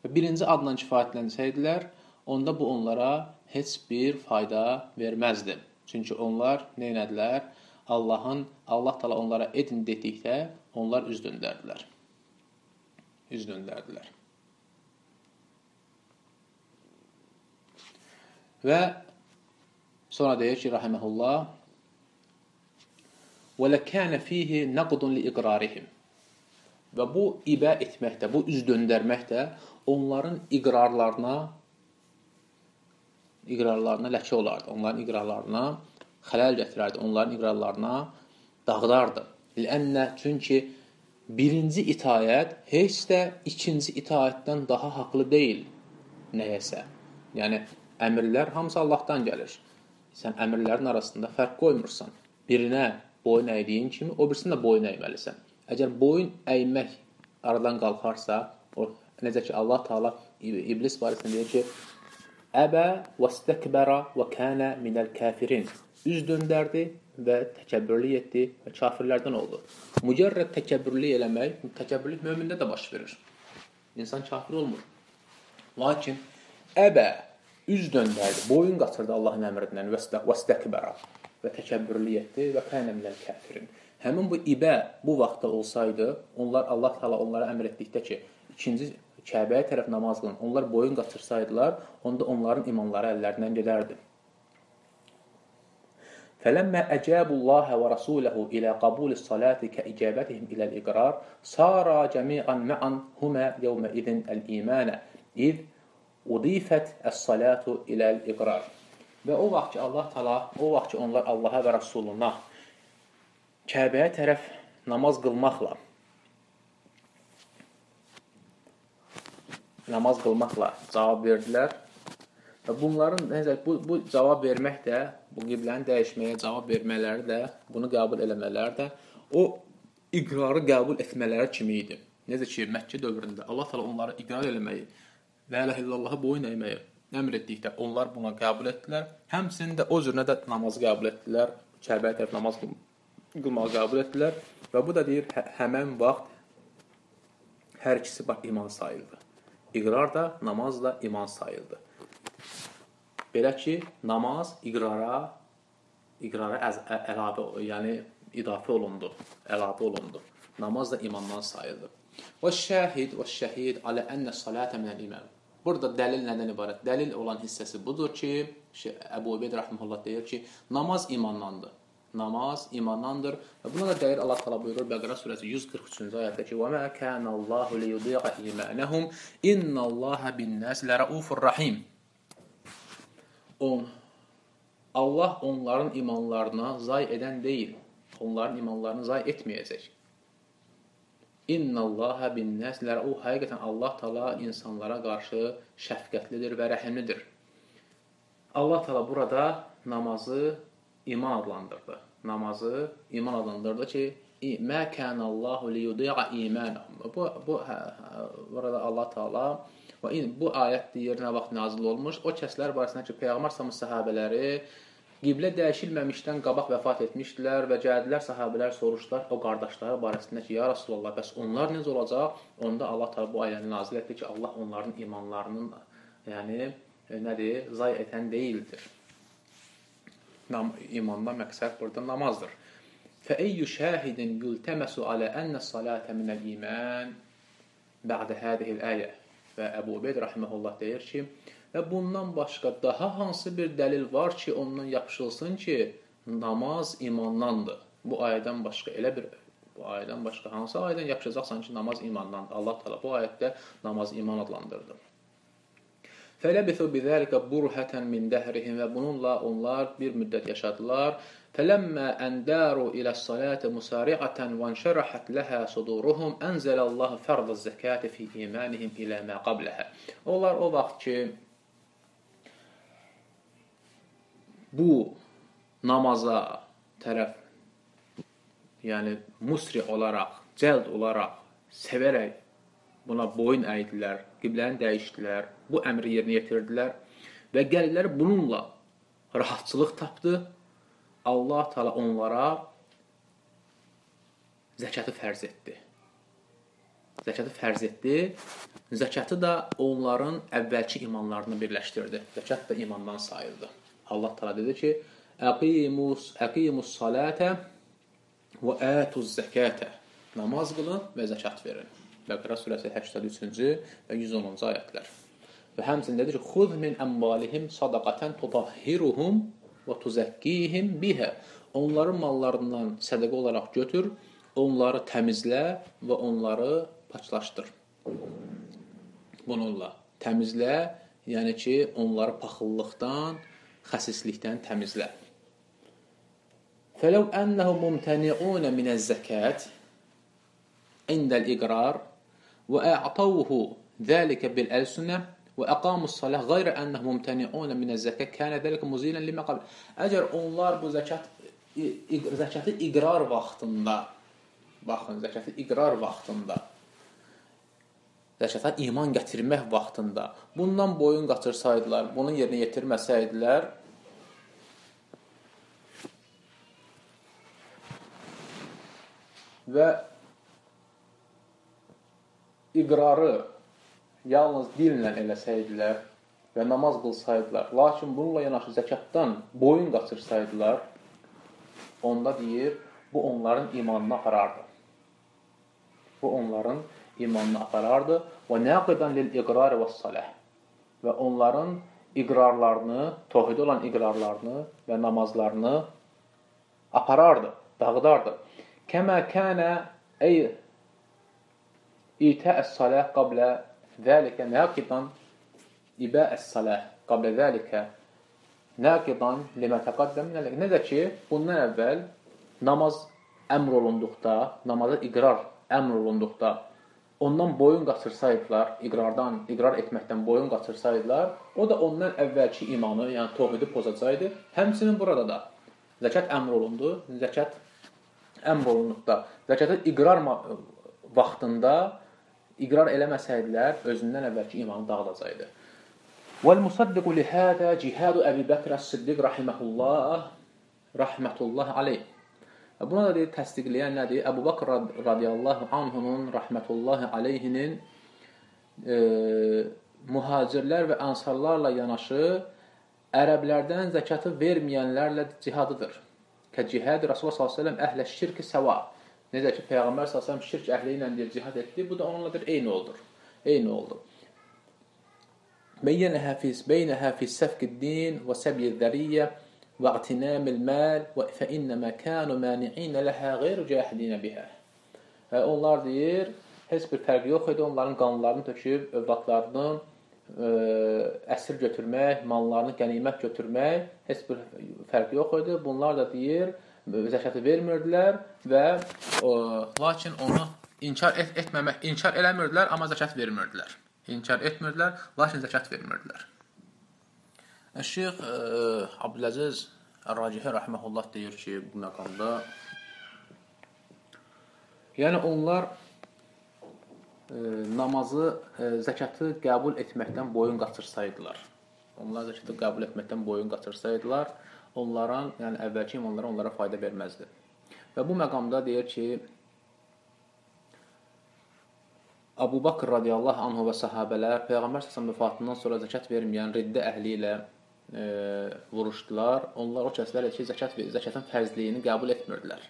və birinci adla kifayətlənsəydilər, onda bu onlara heç bir fayda verməzdi. Çünki onlar nə etdilər? Allahın Allah təala onlara edin dedikdə onlar üz döndərdilər. Üz döndərdilər. Və sonra deyir ki, rahimehullah: "Və ləkənə fihi naqdun li iqrarihim." Və bu ibə etməkdə, bu üz döndərmək də onların iqrarlarına iqrarlarına ləkə olardı. Onların iqrarlarına xələl gətirərdi. Onların iqrarlarına dağıdardı. Lənnə çünki birinci itayət heç də ikinci itayətdən daha haqlı deyil nəyəsə. Yəni əmrlər hamısı Allahdan gəlir. Sən əmrlərin arasında fərq qoymursan. Birinə boyun əydiyin kimi o birisinə boyun əyməlisən. Əgər boyun əymək aradan qalxarsa, o Necə ki Allah Taala iblis barəsində deyir ki: "Əbə vəstəkbara və kana minəl kafirin." Üz döndərdi və təkəbbürlük etdi və kafirlərdən oldu. Mücərrəd təkəbbürlük eləmək, təkəbbürlük mömində də baş verir. İnsan kafir olmur. Lakin əbə üz döndərdi, boyun qaçırdı Allahın əmrindən vəstəkbara və təkəbbürlük etdi və kana minəl kafirin. Həmin bu ibə bu vaxtda olsaydı, onlar Allah Taala onlara əmr etdikdə ki, ikinci Kəbəyə tərəf namaz qılın, onlar boyun qaçırsaydılar, onda onların imanları əllərindən gedərdi. فلما أجابوا الله ورسوله إلى قبول الصلاة كإجابتهم إلى الإقرار صار جميعا معا هما يومئذ الإيمان إذ udifət əs-salatu iləl iqrar. Və o vaxt ki, Allah tala, o vaxt ki, onlar Allaha və Rasuluna Kəbəyə tərəf namaz qılmaqla namaz qılmaqla cavab verdilər. Və bunların nəzər bu, bu cavab vermək də, bu qiblənin dəyişməyə cavab vermələri də, bunu qəbul eləmələri də o iqrarı qəbul etmələri kimi idi. Necə ki, Məkkə dövründə Allah təala onları iqrar eləməyi La ilahe illallahı boyun əyməyə əmr etdikdə onlar buna qəbul etdilər. Həmçinin də o cürünə də namazı qəbul etdilər. Kəbəyə tərəf namaz qılmağı qəbul etdilər və bu da deyir hə həmən vaxt hər ikisi bax iman sayıldı. İqrar da, namaz da iman sayıldı. Belə ki, namaz iqrara iqrara əz, ə, əlavə, yəni idafə olundu, əlavə olundu. Namaz da imandan sayıldı. Və şahid və şəhid alə ənə salətə minəl iman. Burada dəlil nədən ibarət? Dəlil olan hissəsi budur ki, Əbu Ubeyd rəhməhullah deyir ki, namaz imandandır. Namaz imandandır. Və buna da dəlil Allah təala buyurur Bəqərə surəsi 143-cü ayətdə ki: "Və mə kana Allahu liyudi'a imanahum innallaha bin-nas laraufur rahim." On Allah onların imanlarına zay edən deyil. Onların imanlarını zay etməyəcək. İnnallaha bin-nas o həqiqətən Allah Taala insanlara qarşı şəfqətlidir və rəhimlidir. Allah Taala burada namazı iman adlandırdı. Namazı iman adlandırdı ki, "Mə kanallahu liyudi'a imanahum." Bu bu hə, hə, burada Allah Taala və bu ayət deyir nə vaxt nazil olmuş? O kəslər barəsində ki, Peyğəmbər sallallahu sahabeləri Qiblə dəyişilməmişdən qabaq vəfat etmişdilər və gəldilər sahabelər soruşdular o qardaşları barəsində ki, ya Rasulullah, bəs onlar necə olacaq? Onda Allah Təala bu ayəni nazil etdi ki, Allah onların imanlarının yəni e, nədir? Zay edən deyildir. Nam imandan məqsəd burada namazdır. Fə eyyu şahidin yultamasu ala anna salata min al-iman ba'da hadhihi al-aya. Və Əbu Ubeyd rahimehullah deyir ki, Və bundan başqa daha hansı bir dəlil var ki, ondan yapışılsın ki, namaz imandandır. Bu ayədən başqa elə bir bu ayədən başqa hansı ayədən yapışacaqsan ki, namaz imandandır. Allah təala bu ayətdə namaz iman adlandırdı. Fələbisu bizəlikə burhatan min dəhrihim və bununla onlar bir müddət yaşadılar. Fələmmə əndəru ilə salati musari'atan və enşarahat laha suduruhum anzalallahu fardaz zakati fi imanihim ilə ma qablaha. Onlar o vaxt ki bu namaza tərəf yəni musri olaraq, cəld olaraq, sevərək buna boyun əydilər, qibləni dəyişdilər, bu əmri yerinə yetirdilər və gəlirlər bununla rahatçılıq tapdı. Allah Taala onlara zəkatı fərz etdi. Zəkatı fərz etdi. Zəkatı da onların əvvəlki imanlarını birləşdirdi. Zəkat da imandan sayıldı. Allah Teala dedi ki: "Əqimus əqimus salate və atuz zakate." Namaz qılın və zəkat verin. Bəqərə surəsi 83-cü və 110-cu ayətlər. Və həmçinin dedi ki: "Xuz min amvalihim sadaqatan tutahhiruhum və tuzakkihim biha." Onların mallarından sədaqə olaraq götür, onları təmizlə və onları paçlaşdır. Bununla təmizlə, yəni ki, onları paxıllıqdan, xəsislikdən təmizlə. Fələv ənəhum mumtəni'un minəz-zəkat indəl-iqrar və a'tawhu zəlikə bil-əlsünə və əqamus-salah qeyri ənəhum mumtəni'un minəz-zəkat kana zəlikə muzilan limə qabl. Əgər onlar bu zəkat zəkatı iqrar vaxtında baxın, zəkatı iqrar vaxtında zəkata iman gətirmək vaxtında bundan boyun qaçırsaydılar, bunu yerinə yetirməsəydilər, və iqrarı yalnız dillə eləsəydilər və namaz qılsaydılar, lakin bununla yanaşı zəkatdan boyun qaçırsaydılar, onda deyir, bu onların imanını aparardı. Bu onların imanını aparardı və nəqidən lil iqrar və salah və onların iqrarlarını, tohid olan iqrarlarını və namazlarını aparardı, dağıdardı. Kəmə kənə ey İtə əs-salah qablə zəlikə naqidan ibə əs-salah qablə zəlikə naqidan limə təqaddəm Necə ki, bundan əvvəl namaz əmr olunduqda, namaza iqrar əmr olunduqda ondan boyun qaçırsaydılar, iqrardan, iqrar etməkdən boyun qaçırsaydılar, o da ondan əvvəlki imanı, yəni təvhidi pozacaqdı. Həmçinin burada da zəkat əmr olundu. Zəkat əmr olunduqda, zəkatı iqrar vaxtında iqrar eləməsəydilər, özündən əvvəlki imanı dağılacaqdı. Vəl-musaddiqu lihədə cihadu Əbi Bəkr Əs-Siddiq rahiməhullah rahmetullah aleyh. Buna da deyir, təsdiqləyən nədir? Əbu Bakr radiyallahu anhunun rahmetullahi aleyhinin e, mühacirlər və ansarlarla yanaşı ərəblərdən zəkatı verməyənlərlə cihadıdır. Kə cihad Rasulullah səlləm əhlə şirki səva. Necə ki, Peyğəmbər s.ə.v şirk əhli ilə deyir, cihad etdi, bu da onunladır, eyni oldur. Eyni oldu. Beyyənəhə fis, beynəhə fis səfqid-din və səbiyyəd-dəriyyə və ətinəmil-məl və fəinnəmə kənu məni'inə ləhə qeyru cəhidinə bihə. Onlar deyir, heç bir fərq yox idi, onların qanlarını töküb, övladlarını ə, əsir götürmək, mallarını qənimət götürmək, heç bir fərq yox idi. Bunlar da deyir, zəkatı vermirdilər və o, lakin onu inkar et etməmək, inkar eləmirdilər, amma zəkat vermirdilər. İnkar etmirdilər, lakin zəkat vermirdilər. Şeyx Abdüləziz Racihi rəhməhullah deyir ki, bu məqamda yəni onlar e, namazı, e, zəkatı qəbul etməkdən boyun qaçırsaydılar. Onlar zəkatı qəbul etməkdən boyun qaçırsaydılar, onların, yəni əvvəlki imanlara onlara fayda verməzdi. Və bu məqamda deyir ki, Abu Bakr radiyallahu anhu və sahabələr Peyğəmbər səsəm vəfatından sonra zəkat verməyən riddə əhli ilə e, vuruşdular. Onlar o kəslər ki, zəkat zəkatın fərzliyini qəbul etmirdilər.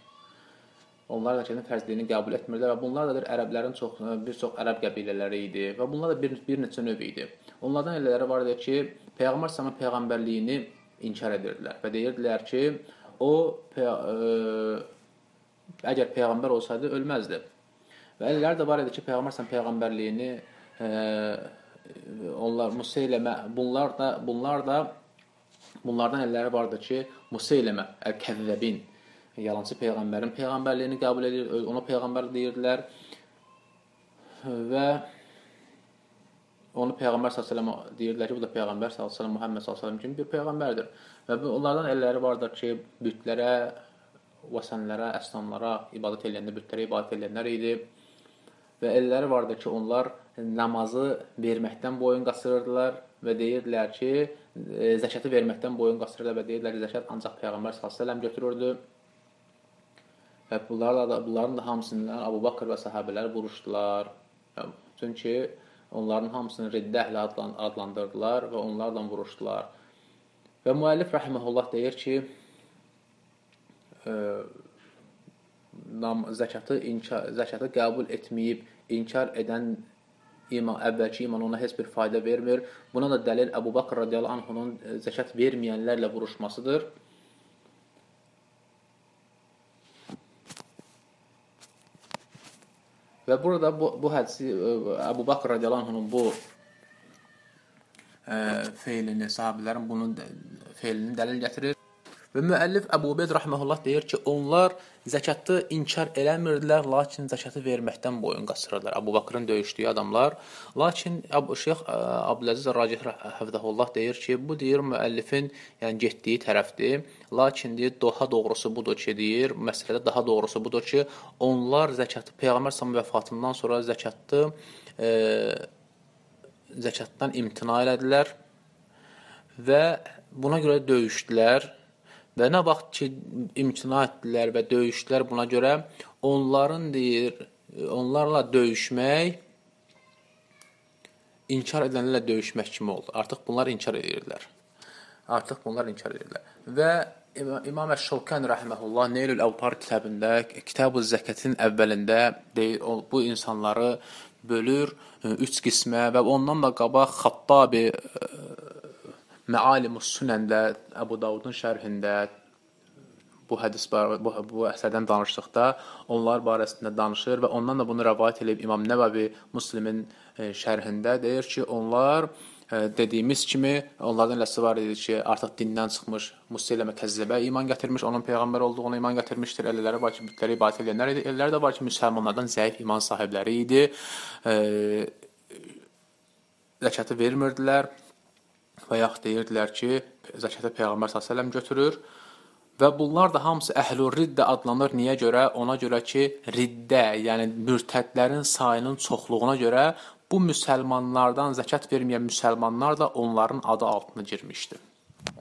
Onlar zəkatın fərzliyini qəbul etmirdilər və bunlar da ərəblərin çox bir çox ərəb qəbilələri idi və bunlar da bir, bir neçə növ idi. Onlardan elələri var idi ki, Peyğəmbər səsəm peyğəmbərliyini inkar edirdilər və deyirdilər ki, o ə, əgər peyğəmbər olsaydı ölməzdi. Və əllər də var idi ki, peyğəmbər sən peyğəmbərliyini ə, onlar Museyləmə bunlar da bunlar da bunlardan əlləri vardı ki, Museyləmə əl-kəzzəbin yalançı peyğəmbərin peyğəmbərliyini qəbul edir, ona peyğəmbər deyirdilər və onu Peyğəmbər s.ə.v deyirlər ki, bu da Peyğəmbər s.ə.v Muhammed s.ə.v kimi bir peyğəmbərdir. Və onlardan elləri vardır ki, bütlərə, vəsənlərə, əsnamlara ibadət edəndə, bütlərə ibadət edənlər idi. Və elləri vardır ki, onlar namazı verməkdən boyun qaçırırdılar və deyirdilər ki, e, zəkatı verməkdən boyun qaçırırlar və deyirdilər ki, zəkat ancaq Peyğəmbər s.ə.v götürürdü. Və bunlarla da, bunların da hamısından Abu Bakır və sahabələr vuruşdular. Çünki Onların hamısını riddə əhli adlandırdılar və onlarla vuruşdular. Və müəllif rəhməhullah deyir ki, ə, e, nam, zəkatı inkar, zəkatı qəbul etməyib inkar edən iman, əvvəlki iman ona heç bir fayda vermir. Buna da dəlil Əbu Bakr radiyallahu anhunun zəkat verməyənlərlə vuruşmasıdır. Və burada bu, bu hədisi Əbu Bakr radiyallahu anhunun bu ə, feilini, sahabilərin bunun feilini dəlil gətirir. Və müəllif Əbu Ubeyd rahmehullah deyir ki, onlar zəkatı inkar eləmirdilər, lakin zəkatı verməkdən boyun qaçırırlar. Əbu Bakrın döyüşdüyü adamlar. Lakin Şeyx Abdüləziz Racih həfzəhullah deyir ki, bu deyir müəllifin yəni getdiyi tərəfdir. Lakin deyir daha doğrusu budur ki, deyir, məsələdə daha doğrusu budur ki, onlar zəkatı Peyğəmbər sallallahu vəfatından sonra zəkatı e, zəkatdan imtina elədilər və buna görə döyüşdülər Və nə vaxt ki imtina etdilər və döyüşdülər buna görə onların deyir, onlarla döyüşmək inkar edənlərlə döyüşmək kimi oldu. Artıq bunlar inkar edirdilər. Artıq bunlar inkar edirdilər. Və İmam Əş-Şavkani rahimehullah Neylül Əvtar kitabında, Kitab-ı Zəkatin əvvəlində deyir, bu insanları bölür üç qismə və ondan da qabaq Xattabi Məalimus Sunəndə, Əbu Davudun şərhində bu hədis bu, bu əsərdən danışdıqda onlar barəsində danışır və ondan da bunu rəvayət edib İmam Nəvəvi Müslimin e, şərhində deyir ki, onlar e, dediyimiz kimi onlardan eləsi var idi ki, artıq dindən çıxmış Museyləmə kəzzəbə iman gətirmiş, onun peyğəmbər olduğuna iman gətirmişdir. Elələri var ki, bütlərə ibadət edənlər idi. Elələri də var ki, müsəlmanlardan zəif iman sahibləri idi. E, zəkatı vermirdilər və yaxud deyirdilər ki, zəkatı peyğəmbər sallallahu götürür. Və bunlar da hamısı əhlur riddə adlanır. Niyə görə? Ona görə ki, riddə, yəni mürtədlərin sayının çoxluğuna görə bu müsəlmanlardan zəkat verməyən müsəlmanlar da onların adı altına girmişdi.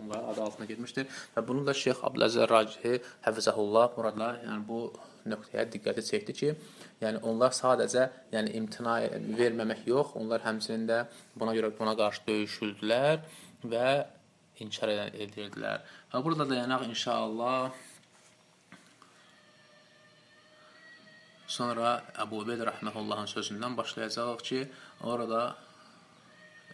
Onların adı altına girmişdir və bunu da Şeyx Abdüləziz Racihi həfizəhullah burada yəni bu nöqtəyə diqqəti çəkdi ki, yəni onlar sadəcə yəni imtina verməmək yox, onlar həmçinin də buna görə buna qarşı döyüşüldülər və inkar edirdilər. Və burada dayanaq inşallah. Sonra Əbu Ubeyd rəhməhullahın sözündən başlayacağıq ki, orada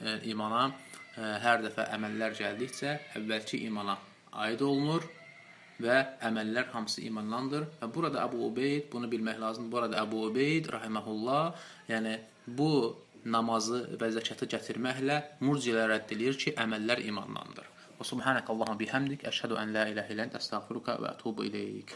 e, imana e, hər dəfə əməllər gəldikcə əvvəlki imana aid olunur və əməllər hamısı imandandır. Və burada Əbu Ubeyd bunu bilmək lazımdır. Burada Əbu Ubeyd rahimehullah, yəni bu namazı və zəkatı gətirməklə murciələr rədd eləyir ki, əməllər imandandır. Və subhanakallahumma bihamdik, əşhadu an la ilaha illa ente, estağfiruka və etûbu ileyk.